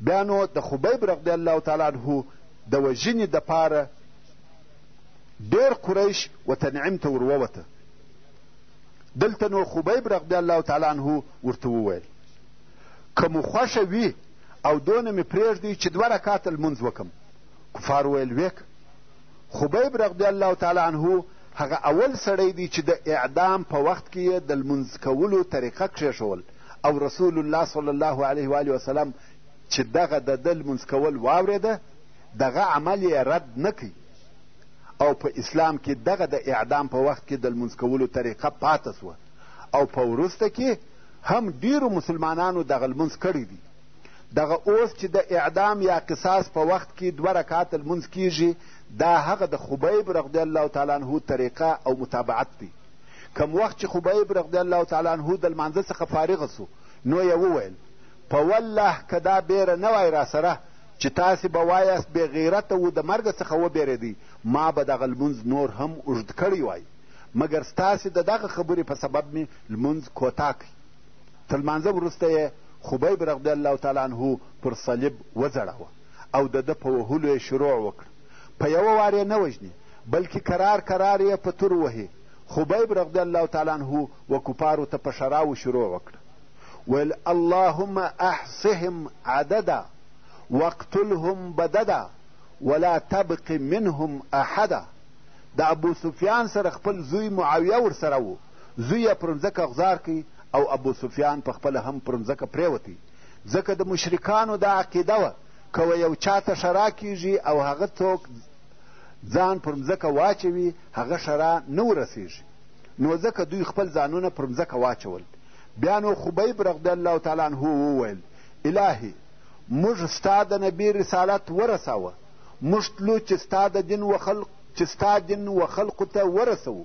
بیا نو د خبیب رضی الله تعالی عنه د وژنې دپاره ډېر قریش و تنعیم ته ور ووته دلته نو خبیب رضی الله تعالی عنه ورته وویل که مو خوښه وي او دونه مې پرېږدئ چې دوه رکعته لمونځ وکم کفار ویل ویک خبیب رضی الله تعالی عنه هغه اول سړی دی چې د اعدام په وخت کې یې د لمونځ کولو طریقه کښېښول او رسول الله صلی الله علیه و آله وسلم چې دغه د ده لمونځ کول واورېده دغه عمل یې رد نه کوي او په اسلام کې دغه د اعدام په وخت کې د لمونځ کولو طریقه پاته سوه او په وروسته کې هم ډیرو مسلمانانو دغه لمونځ کړی دی دغه اوس چې د اعدام یا قصاص په وخت کې دوه رکعات لمونځ کیږي دا هغه د خبیب رضی الله تعالی عنه طریقه او متابعت دی کم وخت چې خبیب رضی الله تعالی عنه د لمانځه څخه فارغ سو نو یې وویل په والله که دا بیره نه وای راسره چې تاسې به وایاست بې غیرته و د مرګ څخه وبېرېدی ما به دغه لمونځ نور هم اوږد کړی وای مګر ستاسې د دغه خبرې په سبب مې لمونځ کوتاه کړ. تر لمانځه وروسته یې خبیب رضی الله تعالی عنه پر صلیب وځړاوه او د ده په وهلو یې شروع وکړه. په یوه وار یې نه وژني، بلکې کرار کرار یې په تور وهي. خبیب رضی الله تعالی عنه و کفارو ته په ښراو شروع وکړه. ویل اللهم احصهم عددا واقتلهم بددا ولا تبق منهم احدا د ابو سفیان سره خپل زوی معاویه ورسره و زوی یې پر مځکه غزار کړ او ابوسفیان په خپله هم پر مځکه پرېوت ځکه د مشرکانو دا عقیده وه که و یو چا ته ښرا کیږي او هغه څوک ځان پر مځکه واچوي هغه ښرا نه ورسیږي نو ځکه دوی خپل ځانونه پر مځکه واچول بیا نو خبیب رضی الله تعالی عنه وویل الهي موږ ستا د نبي رسالت ورساوه موږ تلو چې ستا د دین و خلق چې ستا دین و خلقو ته ورسوو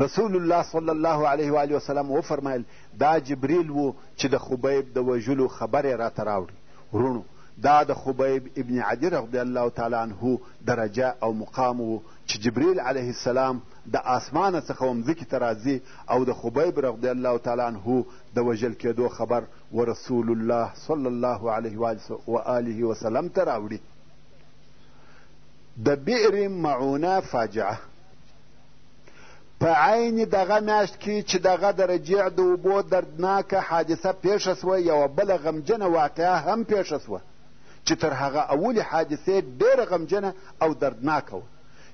رسول الله صلی الله علیه و آله وسلم وفرمایل دا جبریل و چې د خبیب د وژلو خبر یې راته راوړي وروڼو دا د خبیب ابن عدي رضی الله تعالی عنه درجه او مقام و چې جبریل علیه السلام د آسمانه څخه ومځکې ته راځي او د خبیب رضی الله تعالی عنه د وژل کېدو خبر و رسول الله صلی الله علیه و آله وسلم ته راوړي د بئر معونه فاجعه په عین دغه میاشت کې چې دغه د رجیع د اوبو دردناکه حادثه پیښه سوه یوه بله غمجنه واقعه هم پیښه سوه چې تر هغه اولې حادثې ډېره غمجنه او دردناکه وه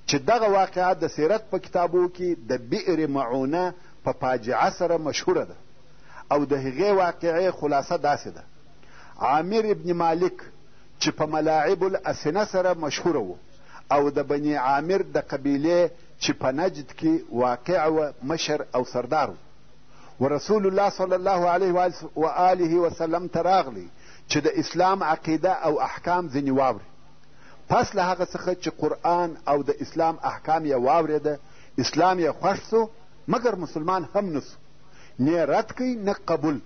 چې دغه واقعه د سیرت په کتابو کې د بئر معونه په فاجعه سره مشهوره ده او د هغې واقعې خلاصه داسې ده عامر ابن مالک چې په ملاعب الاسنه سره مشهوره و او د بني عامر د قبیلې چې په نجد کې واقع وه مشر او سردار و ورسول الله صلی الله علیه و آله وسلم ته راغلی چې د اسلام عقیده او احکام ځینې واوري پس له هغه څخه چې قرآن او د اسلام احکام یې واورېده اسلام یې خوښ سو مګر مسلمان هم نه سو نه رد کوي نه قبول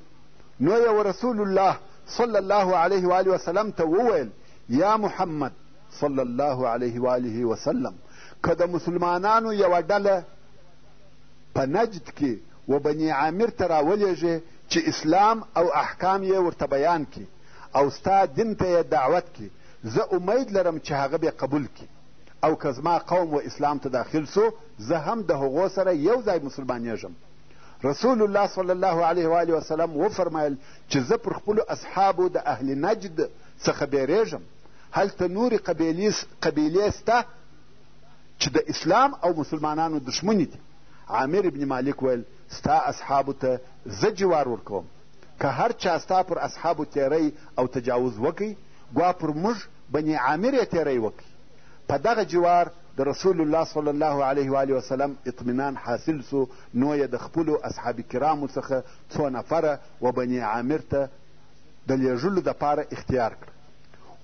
نو یې رسول الله صلی الله علیه و وسلم ته وویل یا محمد صلی الله علیه و آله وسلم که د مسلمانانو یوه ډله په نجد کې و بني عامر ته راولېږې چې اسلام او احکام یې ورته بیان کړي او ستا دین ته یې دعوت کړي زه امید لرم چې هغه به قبول کړي او که زما قوم و اسلام ته داخل سو زه هم د هغو سره یو ځای مسلمانېږم رسول الله صلی الله علیه و آله وسلم وفرمایل چې زه پر خپلو اصحابو د اهل نجد څخه بیریږم هلته نورې قبیلې سته چې د اسلام او مسلمانانو دښمنې دي عامر ابن مالک ویل ستا اصحابو ته زه جوار ورکوم که هر چا ستا پر اصحابو تیری او تجاوز وکړي ګوا پر موږ بني عامر یې تیری وکړي په دغه جوار د رسول الله صلی الله علیه و وسلم اطمینان حاصل سو نو یې د خپلو اصحاب کرامو څخه څو نفره و بني عامر ته د لیږلو دپاره اختیار کړه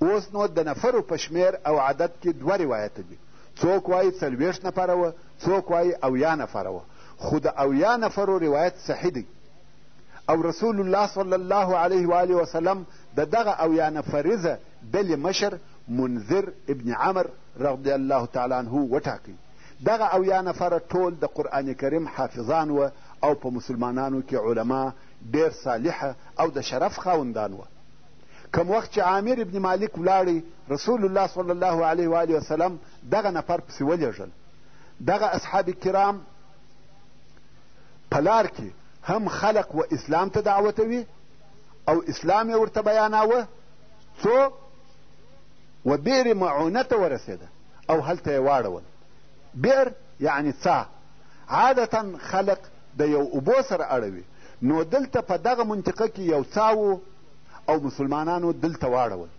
اوس نو د نفرو په شمېر او عدد کې دوه روایته دي څوک وایي څلوېښت نفره وه څوک وایي اویا نفره وه خو د اویا نفرو روایت صحیح دی او رسول الله صلی الله علیه و آله وسلم د دغه اویا نفریزه ډلې مشر منذر ابن عمر رضی الله تعالی عنه وټاکی دغه اویا نفره ټول د قرآن کریم حافظان وه او په مسلمانانو کې علما ډېر صالحه او د شرف خاوندان وه کوم وخت چې عامر ابن مالک ولاړی رسول الله صلی الله علیه و آله وسلم دغه نفر پسې ولېږل دغه اصحاب کرام په لار کې هم خلق و اسلام ته دعوتوي او اسلام یې ورته بیاناوه څو و بیر معونه ته ورسېده او هلته یې واړول بئر یعنې څاه عادتا خلق د یو اوبو سره اړوي نو دلته په دغه منطقه کې یو څاه و او مسلمانانو دلته واړول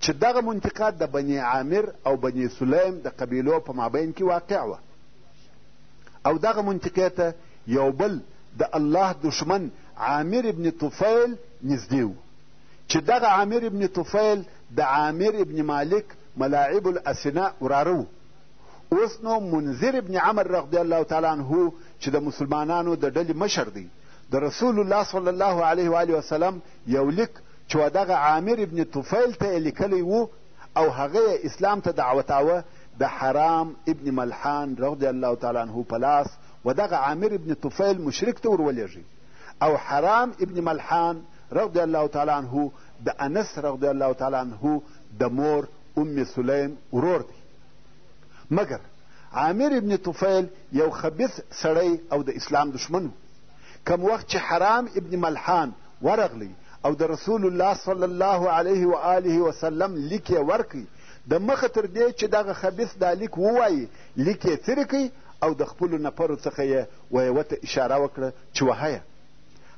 چې دغه منطقه د بني عامر او بني سلیم د قبیلو په مابین کې واقع وه او دغه منطقې ته یو بل د الله دشمن عامر ابن طفیل نږدې و چې دغه عامر ابن طفیل د عامر ابن مالک ملاعب الاسناء وراره و اوس نو منذر ابن عمر رضی الله تعالی عنه چې د مسلمانانو د ډلې مشر دی د رسول الله صلی الله علیه و علیه وسلم یو لیک چې دغه عامر ابن طفیل ته یې لیکلی و او هغه یې اسلام ته دعوتاوه د حرام ابن ملحان رضی الله تعالی عنه په لاس و دغه عامر ابن طفیل مشرک ته ورولېږي او حرام ابن ملحان رضی الله تعالی عنه د انس رضی الله تعالی عنه د مور ام سلیم ورور دی مګر عامر ابن طفیل یو خبیث سړی او د اسلام دښمن و کم وخت چې حرام ابن ملحان ورغلی او د رسول الله صلی الله علیه و آله وسلم لیک یې ورکړي د مخه تر دې چې دغه خبیث دا لیک ووایي لیک یې څرې او د خپلو نفرو څخه یې ویوه ته اشاره وکړه چې وهیه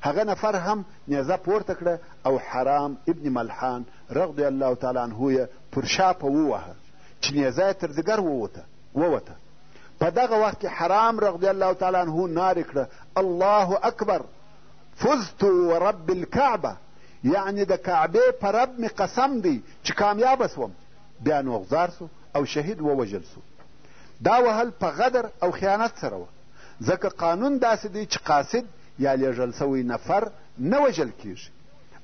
هغه نفر هم نیزه پورته کړه او حرام ابن ملحان رضی الله تعالی عنه یې پر شا په ووهه چې نیزه یې تر ځګر ووته ووته په دغه وخت کې حرام رضی الله تعالی عنه نارې کړه الله اکبر فزت ورب الکعبه یعنې د کعبې په رب مې قسم دی چې کامیابه سوم بیا نوغزار سو او شهید ووژل سو دا وهل په غدر او خیانت سره وه ځکه قانون داسې دی چې قاصد یا لېږل سوی نفر نه وژل کیږي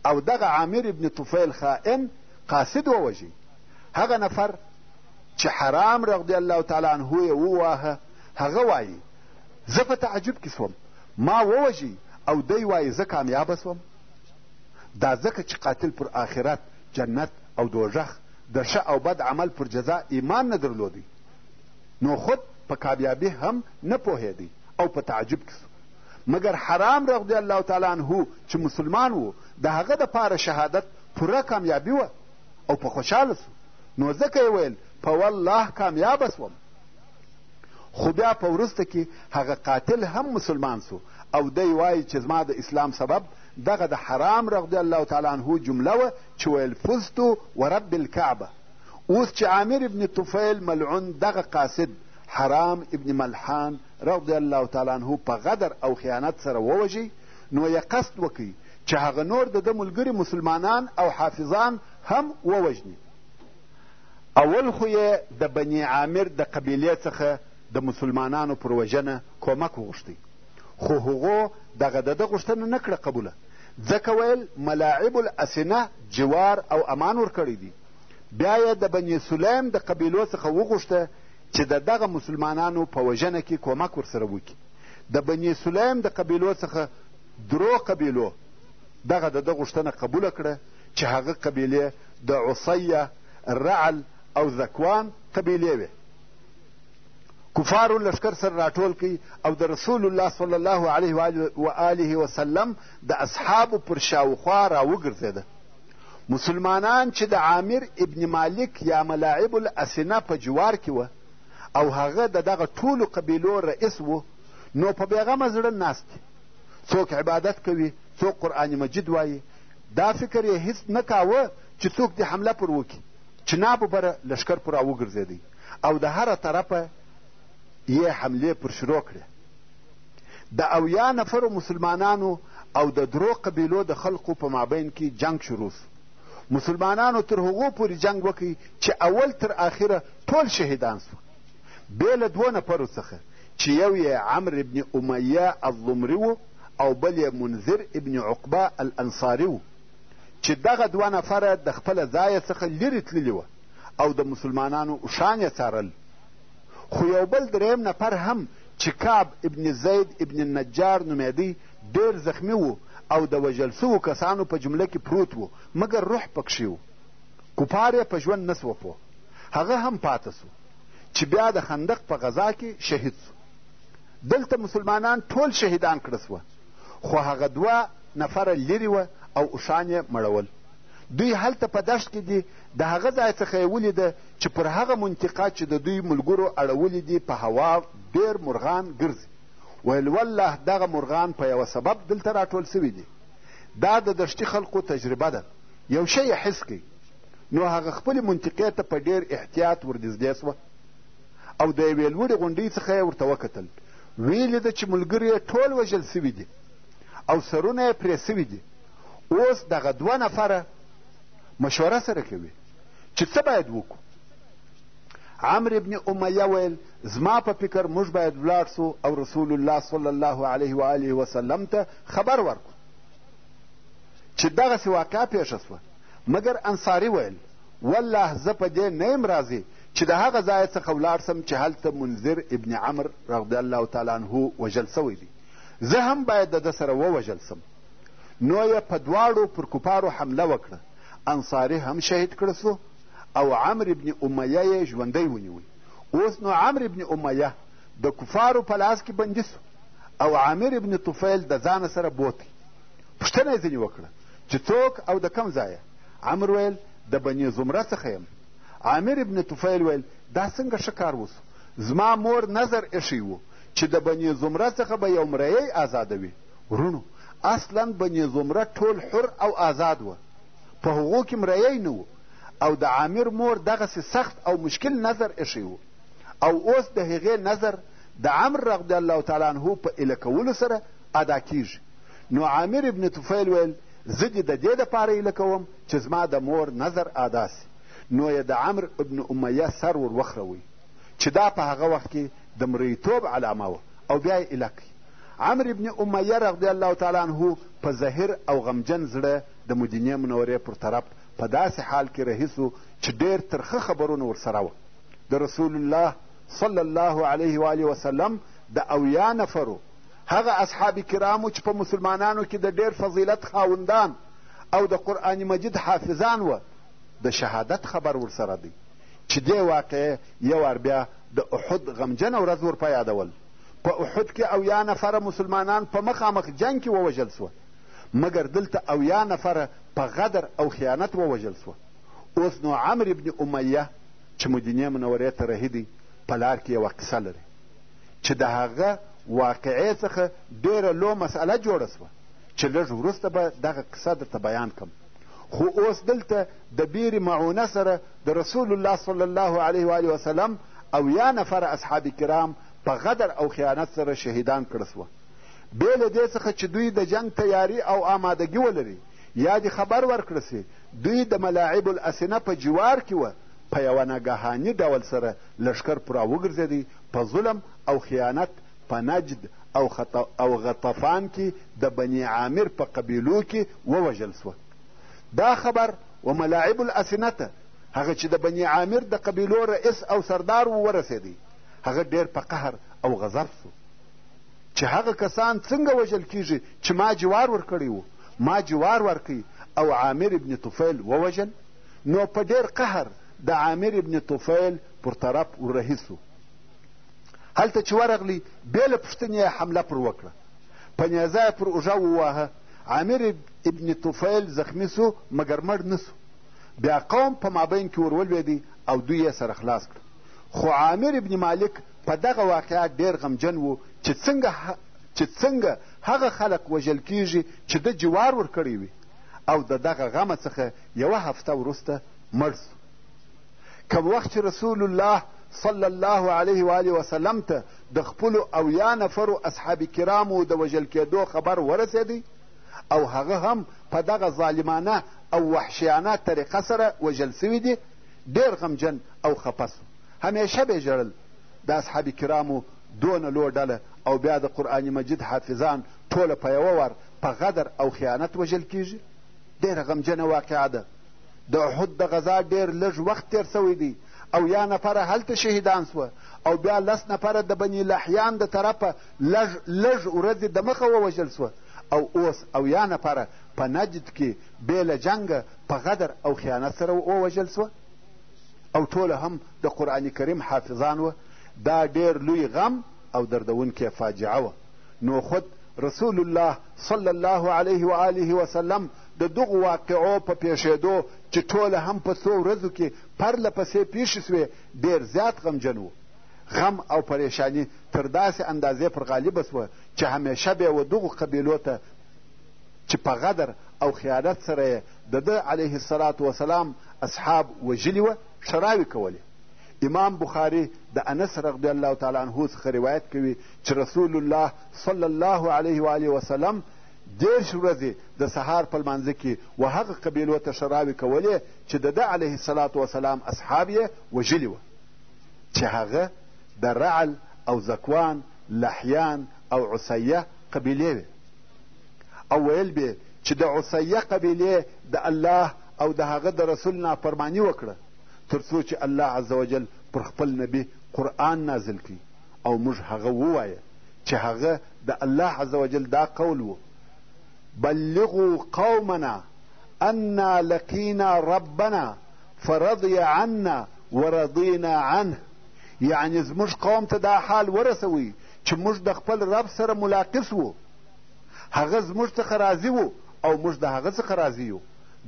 او دغه عامر ابن طفیل خائن قاصد ووژي هغه نفر چې حرام رضی الله تعالی عنه یې وواهه هغه وایي زه په تعجب کې سوم ما ووژي او دی وایي زه کامیابه سوم دا ځکه چې قاتل پر آخرت جنت او دوژخ د ښه او بد عمل پر جزا ایمان نه درلودی نو خود په کابیابی هم نه پوهېدی او په تعجب کې سو مګر حرام رضی الله تعالی عنه چې مسلمان و د هغه دپاره شهادت پوره کامیابي وه او په خوشحاله سو نو ځکه یې ویل په والله کامیابه سوم خو بیا په وروسته کې هغه قاتل هم مسلمان سو او دی وایي چې زما د اسلام سبب دغه د حرام رضی الله تعالی عنه جمله وه چې ویل فزتو ورب الکعبه اوس چې عامر ابن طفیل ملعون دغه قاصد حرام ابن ملحان رضی الله تعالی عنه په غدر او خیانت سره ووژی نو یې قصد وکړي چې هغه نور د ده ملګري مسلمانان او حافظان هم ووژني اول خو یې د بني عامر د قبیلې څخه د مسلمانانو پر وژنه کمک وغوښتی خو هغو دغه د ده غوښتنه نه کړه قبوله ځکه ویل ملاعب الاسنه جوار او امان ورکړی دی بیا یې د بني سلیم د قبیلو څخه وغوښته چې د دغه مسلمانانو په وژنه کې کومک ورسره وکړي د بني سلیم د قبیلو څخه درو قبیلو دغه د ده غوښتنه قبوله کړه چې هغه قبیلې د عصیه رعل او زکوان قبیلې وې کفارو لشکر سره راټول کړي او د رسول الله صلی الله علیه و آله وسلم د اصحابو پر شاوخوا راوګرځېده مسلمانان چې د عامر ابن مالک یا ملاعب الاسنه په جوار کې وه او هغه د دغه ټولو قبیلو رئیس و نو په بېغمه زړه ناست دي څوک عبادت کوي څوک قرآن مجید وایي دا فکر یې هیڅ نه کاوه چې څوک دې حمله پر وکړي چناب بره لښکر پر راوګرځېدی او د هره طرفه یې حملې پر شروع کړې. د اویا نفرو مسلمانانو او د درو قبیلو د خلقو په مابین کې جنګ شروع شو. مسلمانانو تر هغو پورې جنګ وکړ چې اول تر آخره ټول شهیدان شو. بې له دوو نفرو څخه چې یو یې عمر ابن امیه الضمري و او بل یې منذر ابن عقبه الانصاري و چې دغه دوه نفره د خپله ځایه څخه لرې تللي وه. او د مسلمانانو اوښان یې څارل خو یو بل دریم نفر هم چې کعب ابن زید ابن نجار نومېدی ډېر زخمی و او د وژل سوو کسانو په جمله کې پروت و مګر روح پکښې و کفار یې په ژوند نه سوه پوه هغه هم پاته سو چې بیا د خندق په غذا کې شهید سو دلته مسلمانان ټول شهیدان کړه سوه خو هغه دوه نفره لیرې وه او اوښان یې مړول دوی هلته په دښت کې دي د هغه ځای څخه یې ولیده چې پر هغه منطقه چې د دوی ملګرو اړولي دي په هوا ډېر مرغان ګرځي ویل والله دغه مرغان په یوه سبب دلته راټول سوي دي دا د دشتي خلقو تجربه ده یو شی یې حس کوي نو هغه خپلې منطقې ته په ډېر احتیاط ورنږدې سوه او د یوې لوړې غونډۍ څخه یې ورته وکتل ویې لیده چې ملګري یې ټول وژل سوي دي او سرونه یې پرې سوي دي اوس دغه دوه نفره مشوره سره کوي چې څه باید وکړو عمر ابن امیه ویل زما په فکر موږ باید ولاړ سو او رسول الله صلی الله علیه و آله وسلم ته خبر ورکړو چې دغسې واقعه پیښه سوه مګر انصاري ویل والله زه په دې نه یم راضي چې د هغه ځای څخه ولاړ سم چې هلته منذر ابن عمر رضی الله تعالی عنه وژل سوی دی زه هم باید د ده سره ووژل سم نو یې په دواړو پر کفارو حمله وکړه انصاري هم شهید کړ سو او عمر ابن امیه یې ژوندی ونیوی اوس نو عمر ابن امیه د کفارو په لاس کې بندي سو او عامر ابن طفیل د ځانه سره بوتی پوښتنه یې ځینې وکړه چې څوک او د کم ځایه عمر ویل د بني زمره څخه یم عامر ابن طفیل ویل دا څنګه ښه کار وسو زما مور نظر ایښی و چې د بني زمره څخه به یو مریی ازادوي وروڼو اصلا بني زمره ټول حر او آزاد وه په هغو کې مریی نه و او د عامر مور دغسې سخت او مشکل نظر ایښی و او اوس د هغې نظر د عمر رضی الله تعالی عنه په اله کولو سره ادا کیږي نو عامر ابن طفیل ویل زه دې د دې دپاره ایله کوم چې زما د مور نظر ادا سي نو یې د عمر ابن امیه سر ور وخروئ چې دا په هغه وخت کې د مریتوب علامه وه او بیا یې اله کوي عمر ابن امیه رضی الله تعالی عنه په زهیر او غمجن زړه د مدینې منورې پر طرف په داسې حال کې رهي سو چې ډېر ترخه خبرونه ورسره وه د رسول الله صلی الله علیه و آله وسلم د اویا نفرو هغه اصحاب کرامو چې په مسلمانانو کې د ډېر فضیلت خاوندان او د قرآن مجید حافظان وه د شهادت خبر ورسره دی چې دې واقعې یو وار بیا د احد غمجنه ورځ ورپه یادول په احد کې اویا نفره مسلمانان په مخامخ جنګ کې ووژل سوه مګر دلته اویا نفره په غدر او خیانت ووژل سوه اوس نو عمر ابن امیه چې مدینې منورې ته رهي دی په لار کې یوه قصه لري چې د هغه واقعې څخه ډېره لو مسئله جوړه سوه چې لږ وروسته به دغه قصه درته بیان کړم خو اوس دلته د بیر معونه سره د رسول الله صلی الله علیه و وسلم اویا نفر اصحاب کرام په غدر او خیانت سره شهیدان کړه سوه بې له دې څخه چې دوی د جنګ تیاری او آمادګي ولري یا دې خبر ورکړه سي دوی د ملاعب الاسنه په جوار کې وه په یوه ناګهاني ډول سره لښکر پرا وګرځېدی په ظلم او خیانت په نجد او غطفان کې د بني عامر په قبیلو کې ووژل شوه دا خبر و ملاعب الاسنه ته هغه چې د بني عامر د قبیلو رئیس او سردار و ورسېدی هغه ډېر په قهر او غضب سو چې هغه کسان څنګه وژل کیږي چې ما جوار ورکړی و ما جوار ورکړي او عامر ابن طفیل ووژل نو په ډېر قهر د عامر ابن طفیل پر طرف ورهي سو هلته چې ورغلی بې له پوښتنې یې حمله پر وکړه په نیزه یې پر اوږه وواهه عامر ابن طفیل زخمی سو مګر مړ نه سو بیا قوم په مابین کې ورولوېدی او دوی یې سره خلاص کړ خو عامر ابن مالک په دغه واقعه ډېر غمجن و چې څنګه چې څنګه هغه خلق وژل کیږي چې ده جوار ورکړی وي او د دغه غمه څخه یوه هفته وروسته مړ سو کوم وخت چې رسول الله صلی الله علیه و آله وسلم ته د خپلو اویا نفرو اصحاب کرامو د وژل کېدو خبر ورسېدی او هغه هم په دغه ظالمانه او وحشیانه طریقه سره وژل سوي دي ډېر غمجن او خپه سو همیشه به ژړل د اصحاب کرامو دونه لو ډله او بیا د قرآن مجید حافظان ټوله په یوه وار په غدر او خیانت وژل کیږي ډېره غمجنه واقعه ده د احد د غزا ډېر لږ وخت تېر سوی دی او یا نفره هلته شهیدان سوه او بیا لس نفره د بني لحیان د طرفه لږ لږ ورځې دمخه ووژل سوه او اوس او یا نفره په نجد کې بې له جنګه په غدر او خیانت سره ووژل سوه او ټوله هم د قرآن کریم حافظان وه دا ډېر لوی غم او دردونکې فاجعه وه نو خود رسول الله صلی الله علیه و آله وسلم د دغو واقعو په پېښېدو چې ټوله هم په څو ورځو کې پرله پسې پېښې شوې، ډېر زیات غمجن و. غم او پرېشاني تر داسې اندازې پر غالبه شوه چې همېشه به یې و دغو قبیلو ته چې په غدر او خیانت سره یې د ده علیه الصلاة وسلام اصحاب وژلي وه، ښراوې کولې. امام بخاري د انس رضی الله تعالی عنه څخه روایت کوي چې رسول الله صلی الله علیه وآله وسلم دېرش ورځې د سهار په لمانځه کې و هغه قبیلو ته ښراوې کولې چې د ده علیه السلام وسلام اصحاب یې وژلي وه چې هغه د رعل او زکوان لحیان او عسیه قبیلې وې او ویل به چې د عسیه قبیلې د الله او د هغه د رسول نافرماني وکړه تر څو چې الله عز وجل پر خپل نبي قرآن نازل کړي او موږ هغه ووایه چې هغه د الله عز وجل دا قول و بلغو قومنا انا لقینا ربنا فرضی عنا ورضینا عنه یعنی زموږ قوم ته دا حال ورسوئ چې موږ د خپل رب سره ملاقس وو هغه زموږ څخه راضي وو او موږ د هغه څخه راضي یو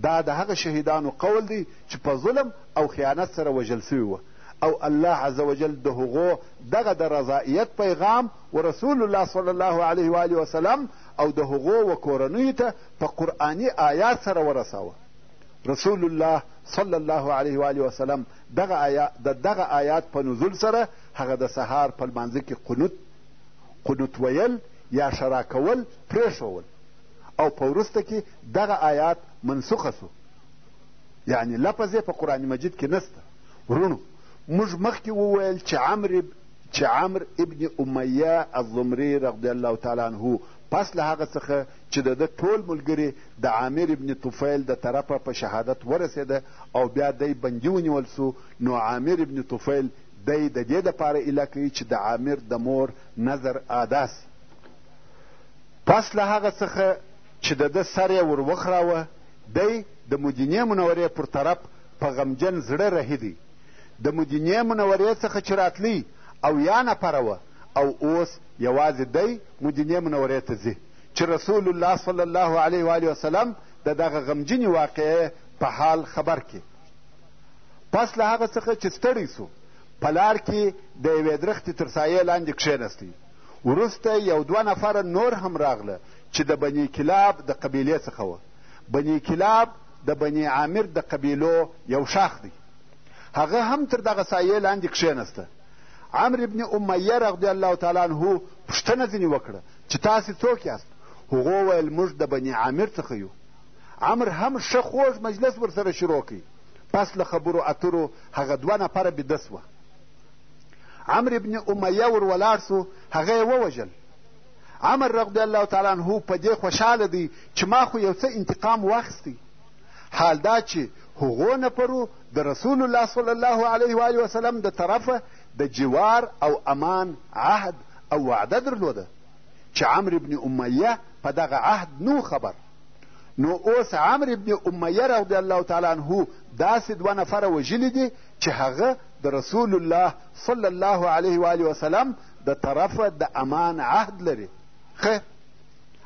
دا د هغه شهیدانو قول دی چې په ظلم او خیانت سره وژل سوي وه او الله عز وجل دهغو دغه د رضائیت پیغام ورسول الله صلی الله علیه وآله وسلم او د هغو و کورنیو ته په قرآني آیات سره ورساوه رسول الله صلی الله علیه وآله وسلم دغه آیا د دغه آیات په نزول سره هغه د سهار په لمانځه کې قنوت قنوت ویل یا شرا کول پرېښول او په وروسته کې دغه آیات منسوخه سو یعنی لفظ یې په قرآن مجید کې نسته وروڼو موږ مخکې وویل چې عمر چې عمر ابن امیه الضمري رضی الله تعالی عنه پس له هغه څخه چې د ده ټول ملګري د عامر ابن طفیل د طرفه په شهادت ورسېده او بیا دی بندي ونیول سو نو عامر ابن طفیل دی د دې دپاره ایله کوي چې د عامر د مور نظر ادا سي پس له هغه څخه چې د ده سر یې ور وخراوه، دی د مدینې منورې پر طرف په غمجن زړه رهي دی. د مدینې منورې څخه چې راتلی اویا نفره وه او اوس یوازې دی مدینې منورې ته ځي چې رسول الله صلی الله علیه و آله وسلم د دغه غمجنې واقعې په حال خبر کې پس له هغه څخه چې ستړی سو په لار کې د یوې درختې تر سایې لاندې کښېنستی وروسته یو دوه نفره نور هم راغله چې د بني کلاب د قبیلې څخه وه بني کلاب د بني عامر د قبیلو یو شاخ دی هغه هم تر دغه سایې لاندې کښېنسته عمر ابن امیه رضی الله تعالی عنه پوښتنه ځینې وکړه چې تاسې څوک یاست هغو ویل موږ د بني عامر څخه یو عمر هم ښه خوږ مجلس ورسره شروع کړي پس له خبرو اترو هغه دوه نفره بیده سوه عمر ابن امیه ور ولاړ سو هغه یې ووژل عمر رضی الله تعالی عنه په دې خوشحاله دی چې ما خو یو څه انتقام واخیستی حال دا چې هغو نفرو د رسول الله صلی الله علیه و وسلم د طرفه د جوار او امان عهد او وعده درلوده چې عمرو ابن امیه په دغه عهد نو خبر نو اوس عمرو ابن امیه رضی الله تعالی عنه داسې دوه نفره وژلي دي چې هغه د رسول الله صلی الله علیه و آله وسلم د طرفه د امان عهد لري خه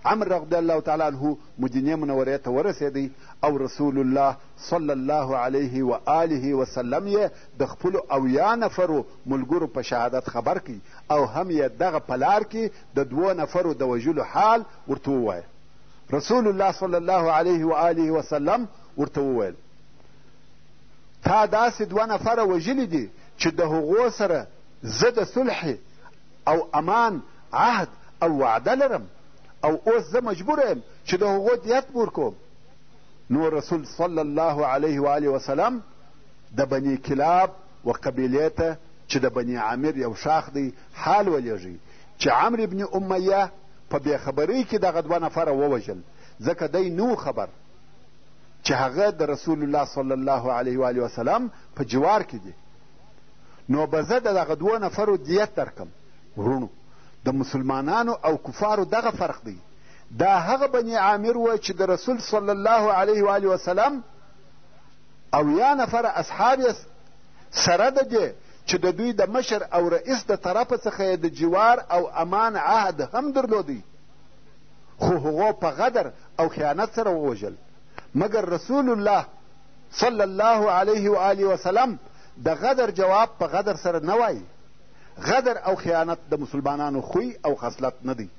عمر رضی الله تعالی عنه مدینې منورې ته ورسېدی او رسول الله صلی الله علیه و آله وسلم یې د خپلو اویا نفرو ملګرو په شهادت خبر کړي او هم یې دغه په لار کې د دوو نفرو د وژلو حال ورته ووایه رسول الله صلی الله علیه و آله وسلم ورته وویل تا داسې دوه نفره وژلي دي چې د هغو سره زه د صلح او امان عهد او وعده لرم او اوس زه مجبوره یم چې د هغو دیت ورکوم نو رسول صلی الله علیه و آله وسلم د بني کلاب و قبیلې ته چې د بني عامر یو شاخ دی حال ولیږي چې عمرو ابن امیه په بېخبرۍ کې دغه دوه نفره ووژل ځکه دی نه خبر چې هغه د رسول الله صلی الله علیه و آله وسلم په جوار کې دي نو به زه د دغه دوو نفرو دیت درکم وروڼو د مسلمانانو او کفارو دغه فرق دی دا هغه بني عامر و چې د رسول صلی الله علیه و آله وسلم او یا نفر اصحاب سره د دې چې د دوی د مشر او رئیس د طرفه څخه یې د جوار او امان عهد هم درلودی خو هغو په غدر او خیانت سره ووژل مګر رسول الله صلی الله علیه و آله وسلم د غدر جواب په غدر سره نه وایي غدر او خیانت د مسلمانانو خوی او خصلت نه دی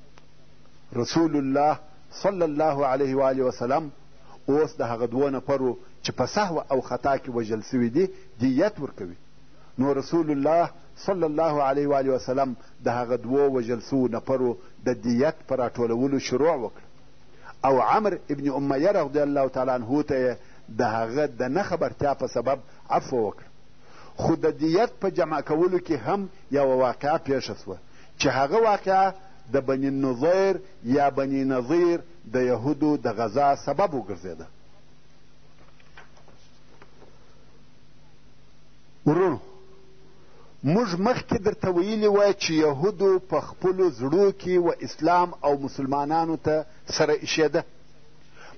رسول الله صلی الله علیه و آله وسلم اوس د هغه دوو نفرو چې په سهوه او خطا کې وژل سوي دي دیت ورکوي نو رسول الله صلی الله علیه و آله وسلم د هغه دوو وژل سوو نفرو د دیت په راټولولو شروع وکړه او عمر ابن امیه رضی الله تعالی عنه ته یې د هغه د نه خبرتیا په سبب عفو وکړه خو د دیت په جمع کولو کې هم یوه واقعه پیښه سوه چې هغه واقعه د بني نظیر یا بني نظیر د یهودو د غذا سبب وګرځېده ورونو موږ مخکې درته ویلي وه چې یهودو په خپلو زړو کې و اسلام او مسلمانانو ته سره ایښېده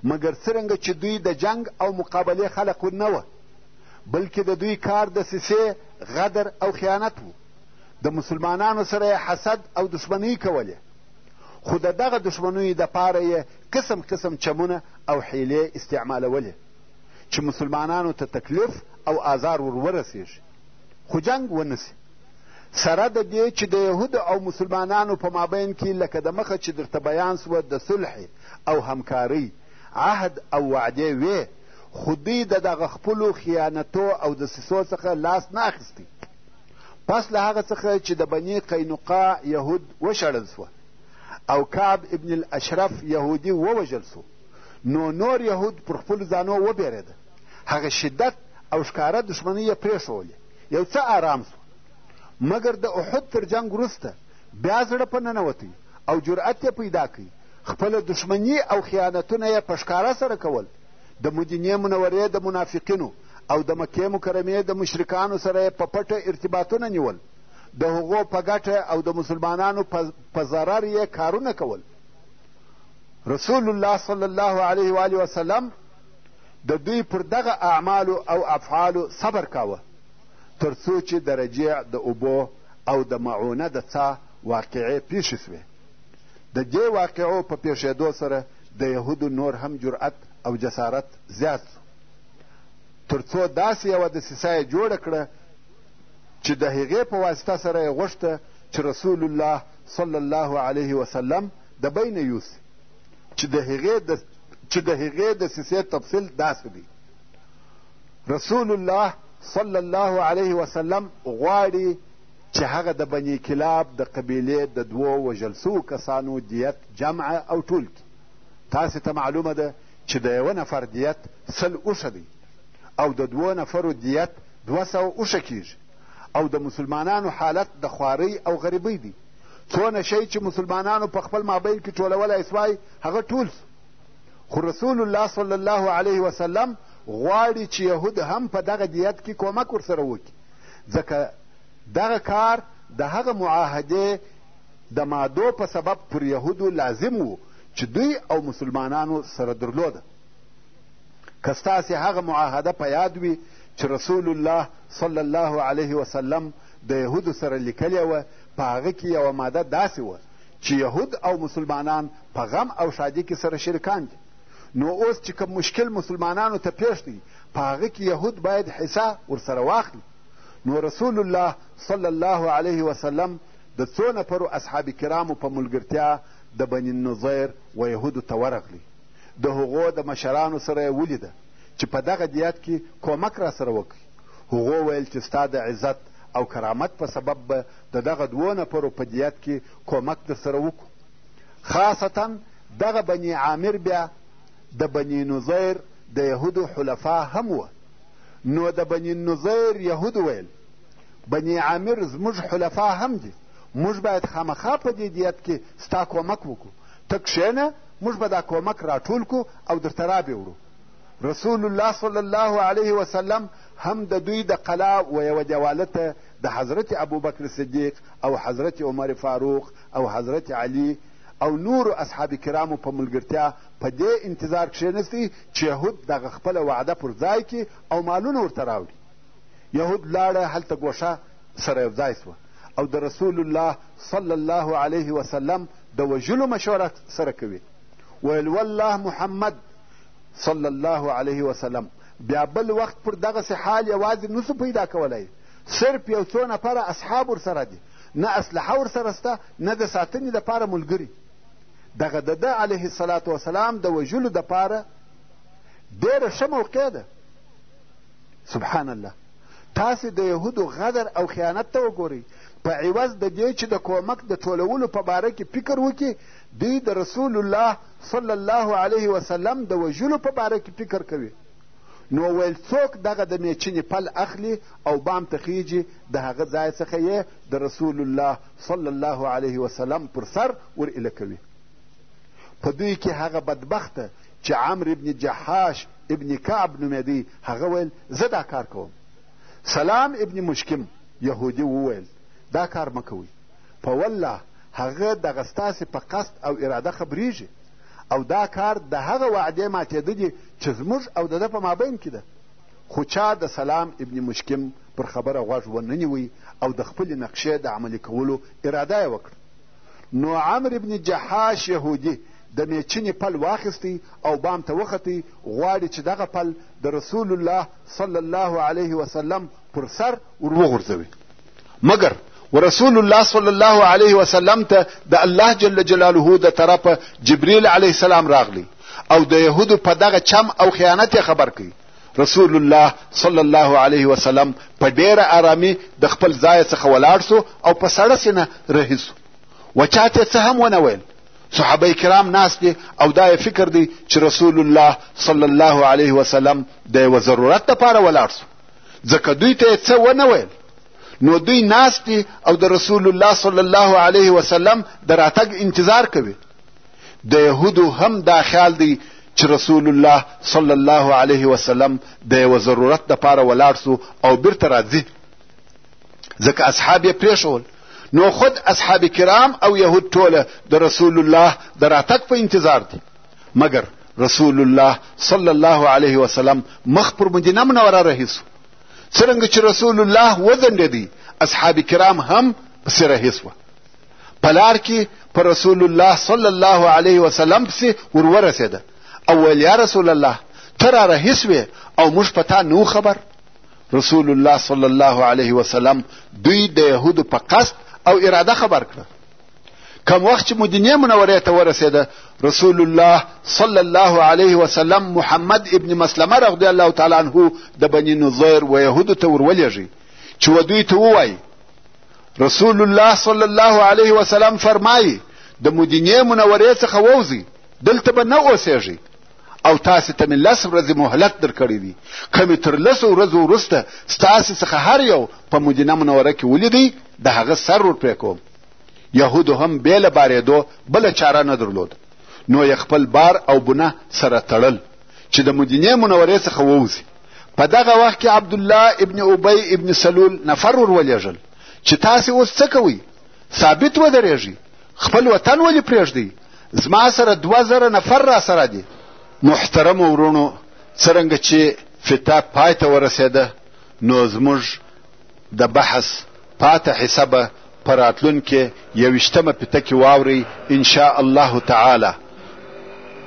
مګر څرنګه چې دوی د جنګ او مقابلې خلق نه وه بلکې د دوی کار د سیسې غدر او خیانت و د مسلمانانو سره یې حسد او دښمنۍ کولې خو د دغه دښمنیو دپاره یې قسم قسم چمونه او حیلې استعمالولې چې مسلمانانو ته تکلیف او آزار ور ورسېږي خو جنګ ونه سي سره د دې چې د یهودو او مسلمانانو په مابین کې لکه د مخه چې درته بیان سوه د صلحې او همکارۍ عهد او وعدې وې خو دوی د دغه خپلو خیانتو او دسیسو څخه لاس نه اخیستی پس له هغه څخه چې د بني قینقا یهود وشړل سوه او کعب ابن الاشرف یهودي ووژل سو نو نور یهود پر خپلو ځانو وبېرېده هغه شدت او ښکاره دښمنۍ یې پرېښولې یو څه آرام سو مګر د احد تر جنګ وروسته بیا زړه په ننوتی او جرأت یې پیدا کوي خپله دښمني او خیانتونه یې په ښکاره سره کول د مدینې منورې د منافقینو او د مکې مکرمې د مشرکانو سره یې په پټه ارتباطونه نیول د هغو په ګټه او د مسلمانانو په ضرر یې کارونه کول رسول الله صلی الله علیه و آله وسلم د دوی پر دغه اعمالو او افعالو صبر کاوه تر څو چې د رجیع د اوبو او د معونه د څا واقعې پیښې سوې د دې واقعو په پیښېدو سره د یهودو نور هم جرأت او جسارت زیات سو تر څو داسې یوه دسیسه یې جوړه کړه چې د هغې په واسطه سره یې غوښته چې رسول الله صلی الله علیه وسلم د بینه یوسي چې د هغې د چې د هغې دسیسې تفصیل داسې دی رسول الله صلی الله علیه وسلم غواړي چې هغه د بني کلاب د قبیلې د دوو وژل سوو کسانو دیت جمع او ټول کړي تاسې ته معلومه ده چې د یوه نفر دیت سل اوښه دی او د دوو نفرو دیت دوه سوه اوښه کیږي او د مسلمانانو حالت د خوارۍ او غریبۍ دی څونه شی چې مسلمانانو په خپل مابین کې ټولولی سوای هغه ټول سو خو رسول الله صلی الله علیه وسلم غواړي چې یهود هم په دغه دیت کې کمک ورسره وکړي ځکه دغه کار د هغه معاهدې د مادو په سبب پر یهودو لازم و چې دوی او مسلمانانو سره درلوده که ستاسې هغه معاهده په یاد وي چې رسول الله صلی الله علیه وسلم د یهودو سره لیکلې وه په هغه کې یوه ماده داسې وه چې یهود او مسلمانان په غم او ښادي کې سره شریکان دي نو اوس چې کوم مشکل مسلمانانو ته پېښ دی په هغه کې یهود باید حصه ورسره واخلي نو رسول الله صلی الله علیه وسلم د څو نفرو اصحاب کرامو په ملګرتیا د بني نظیر و یهودو ته ورغلی د هغو د مشرانو سره یې ولیده چې په دغه دیت کې کومک راسره وکړي. هغو ویل چې ستا د عزت او کرامت په سبب به د دغه دوو نفرو په دیت کې کومک درسره وکړو. خاصتا دغه بني عامر بیا د بني نظیر د یهودو حلفا هم وه. نو د بني نظیر یهودو ویل بني عامر زموږ حلفا هم دي موږ باید خامخا په دې دیت کې ستا کومک وکړو ته کښېنه موږ به دا کومک راټول کو او درته رابې وړو رسول الله صلی الله علیه وسلم هم د دوی د قلا و یوه دیواله ته د حضرت ابوبکر صدیق او حضرت عمر فاروق او حضرت علی او نورو اصحاب کرامو په ملګرتیا په دې انتظار کښېنستی چې یهود دغه خپله وعده پر ځای کړي او مالونه ورته راوړي یهود لاړه هلته ګوښه سره یوځای سوه او د رسول الله صلی الله علیه وسلم د وژلو مشوره سره کوي ویل والله محمد صلی الله علیه وسلم بیا بل وخت پر دغسې حال یوازې نسو پیدا کولی صرف یو څو نفره اصحاب ورسره دي نه اسلحه ورسره سته نه د ساتنې دپاره ملګري دغه د ده علیه السلام د وژلو دپاره ډېره ښه موقع ده سبحان الله تاسې د یهودو غدر او خیانت ته وګورئ په عوض د دې چې د کومک د ټولولو په باره کې فکر وکړي دوی د رسول الله صلی الله علیه وسلم د وژلو په باره کې فکر کوي نو ویل څوک دغه د میچنې پل اخلي او بام ته خیږي د هغه ځای څخه یې د رسول الله صلی الله علیه وسلم پر سر ور ایله کوي په دوی کې هغه بدبخته چې عمرو ابن جحاش ابن کعب نومېدی هغه ویل زه دا کار کوم سلام ابن مشکم یهودي وویل دا کار مه کوئ په والله هغه دغه ستاسې په قصد او اراده خبرېږي او دا کار د هغه وعدې ماتېدلي چې زموږ او د ده په مابین کې ده خو چا د سلام ابن مشکم پر خبره غوږ ونه نیوی او د خپلې نقشې د عملي کولو اراده یې وکړه نو عمر ابن جحاش یهودي د میچنې پل واخیستی او بام ته وختی غواړي چې دغه پل د رسول الله صلی الله علیه وسلم پر سر ور وغورځوي مګر ورسول الله صلی الله علیه وسلم ته د الله جل جلاله د طرفه جبریل علیه السلام راغلی او د یهودو په دغه چم او خیانت یې خبر کړي رسول الله صلی الله علیه وسلم په ډیره آرامي د خپل ځای څخه ولاړ سو او په سړه سینه رهي سو و چاته څه هم ونه ویل صحابه کرام ناست دي او دا یې فکر دی چې رسول الله صلی الله علیه وسلم د یوه ضرورت دپاره ولاړ سو ځکه دوی ته یې څه ونه ویل نو دوی ناست دي او د رسول الله صلی الله علیه وسلم د راتګ انتظار کوي د یهودو هم دا خیال دی چې رسول الله صلی الله علیه وسلم د یوه ضرورت دپاره ولاړ سو او بیرته راځي ځکه اصحاب یې پرېښول نو خود اصحاب کرام او یهود ټوله د رسول الله د راتګ په انتظار دي مګر رسول الله صلی الله علیه وسلم مخ پر مدینه منوره رهي سو څرنګه چې رسول الله وځنډېدی اصحاب کرام هم پسې رهي سوه په لار کې په رسول الله صلی الله علیه وسلم پسې ور ورسېده او ویل یا رسول الله ته را رهي سوې او موږ په تا نه خبر رسول الله صلی الله علیه وسلم دوی د یهودو په قصد او اراده خبر کړه کم وخت چې مدینې منورې ته ورسېده رسول الله صلی الله علیه وسلم محمد ابن مسلمه رضی الله تعالی عنه د بني نظیر و یهودو ته ورولېږي چې و دوی ته ووایي رسول الله صلی الله علیه وسلم فرمایي د مدینې منورې څخه ووځئ دلته به نه اوسېږئ او تاسې ته مې لس ورځې مهلت درکړی دی که مې تر لسو ورځو وروسته ستاسې څخه هر یو په مدینه منوره کې ولیدی د هغه سر ورپرې کوم یهودو هم بې له بارېدو بله چاره نه درلود نو یې خپل بار او بنه سره تړل چې د مدینې منورې څخه ووځي په دغه وخت کې عبدالله ابن ابی ابن سلول نفر ور ولېږل چې تاسې اوس څه کوئ ثابت ودرېږئ خپل وطن ولې پرېږدئ زما سره دوه زره نفر را سره دي محترم ورونو څرنګه چې فتاح پای ته ورسېده نو زموږ د بحث پاته حصه به په راتلونکې یوویشتمه پیته کې واورئ انشاء الله تعالی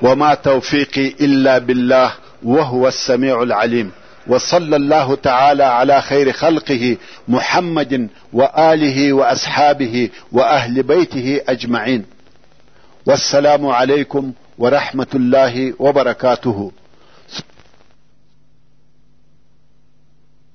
وما توفیقی الا بالله وهو السميع العليم وصلى الله تعالى على خير خلقه محمد واله واصحابه واهل بيته اجمعين والسلام عليكم ورحمه الله وبركاته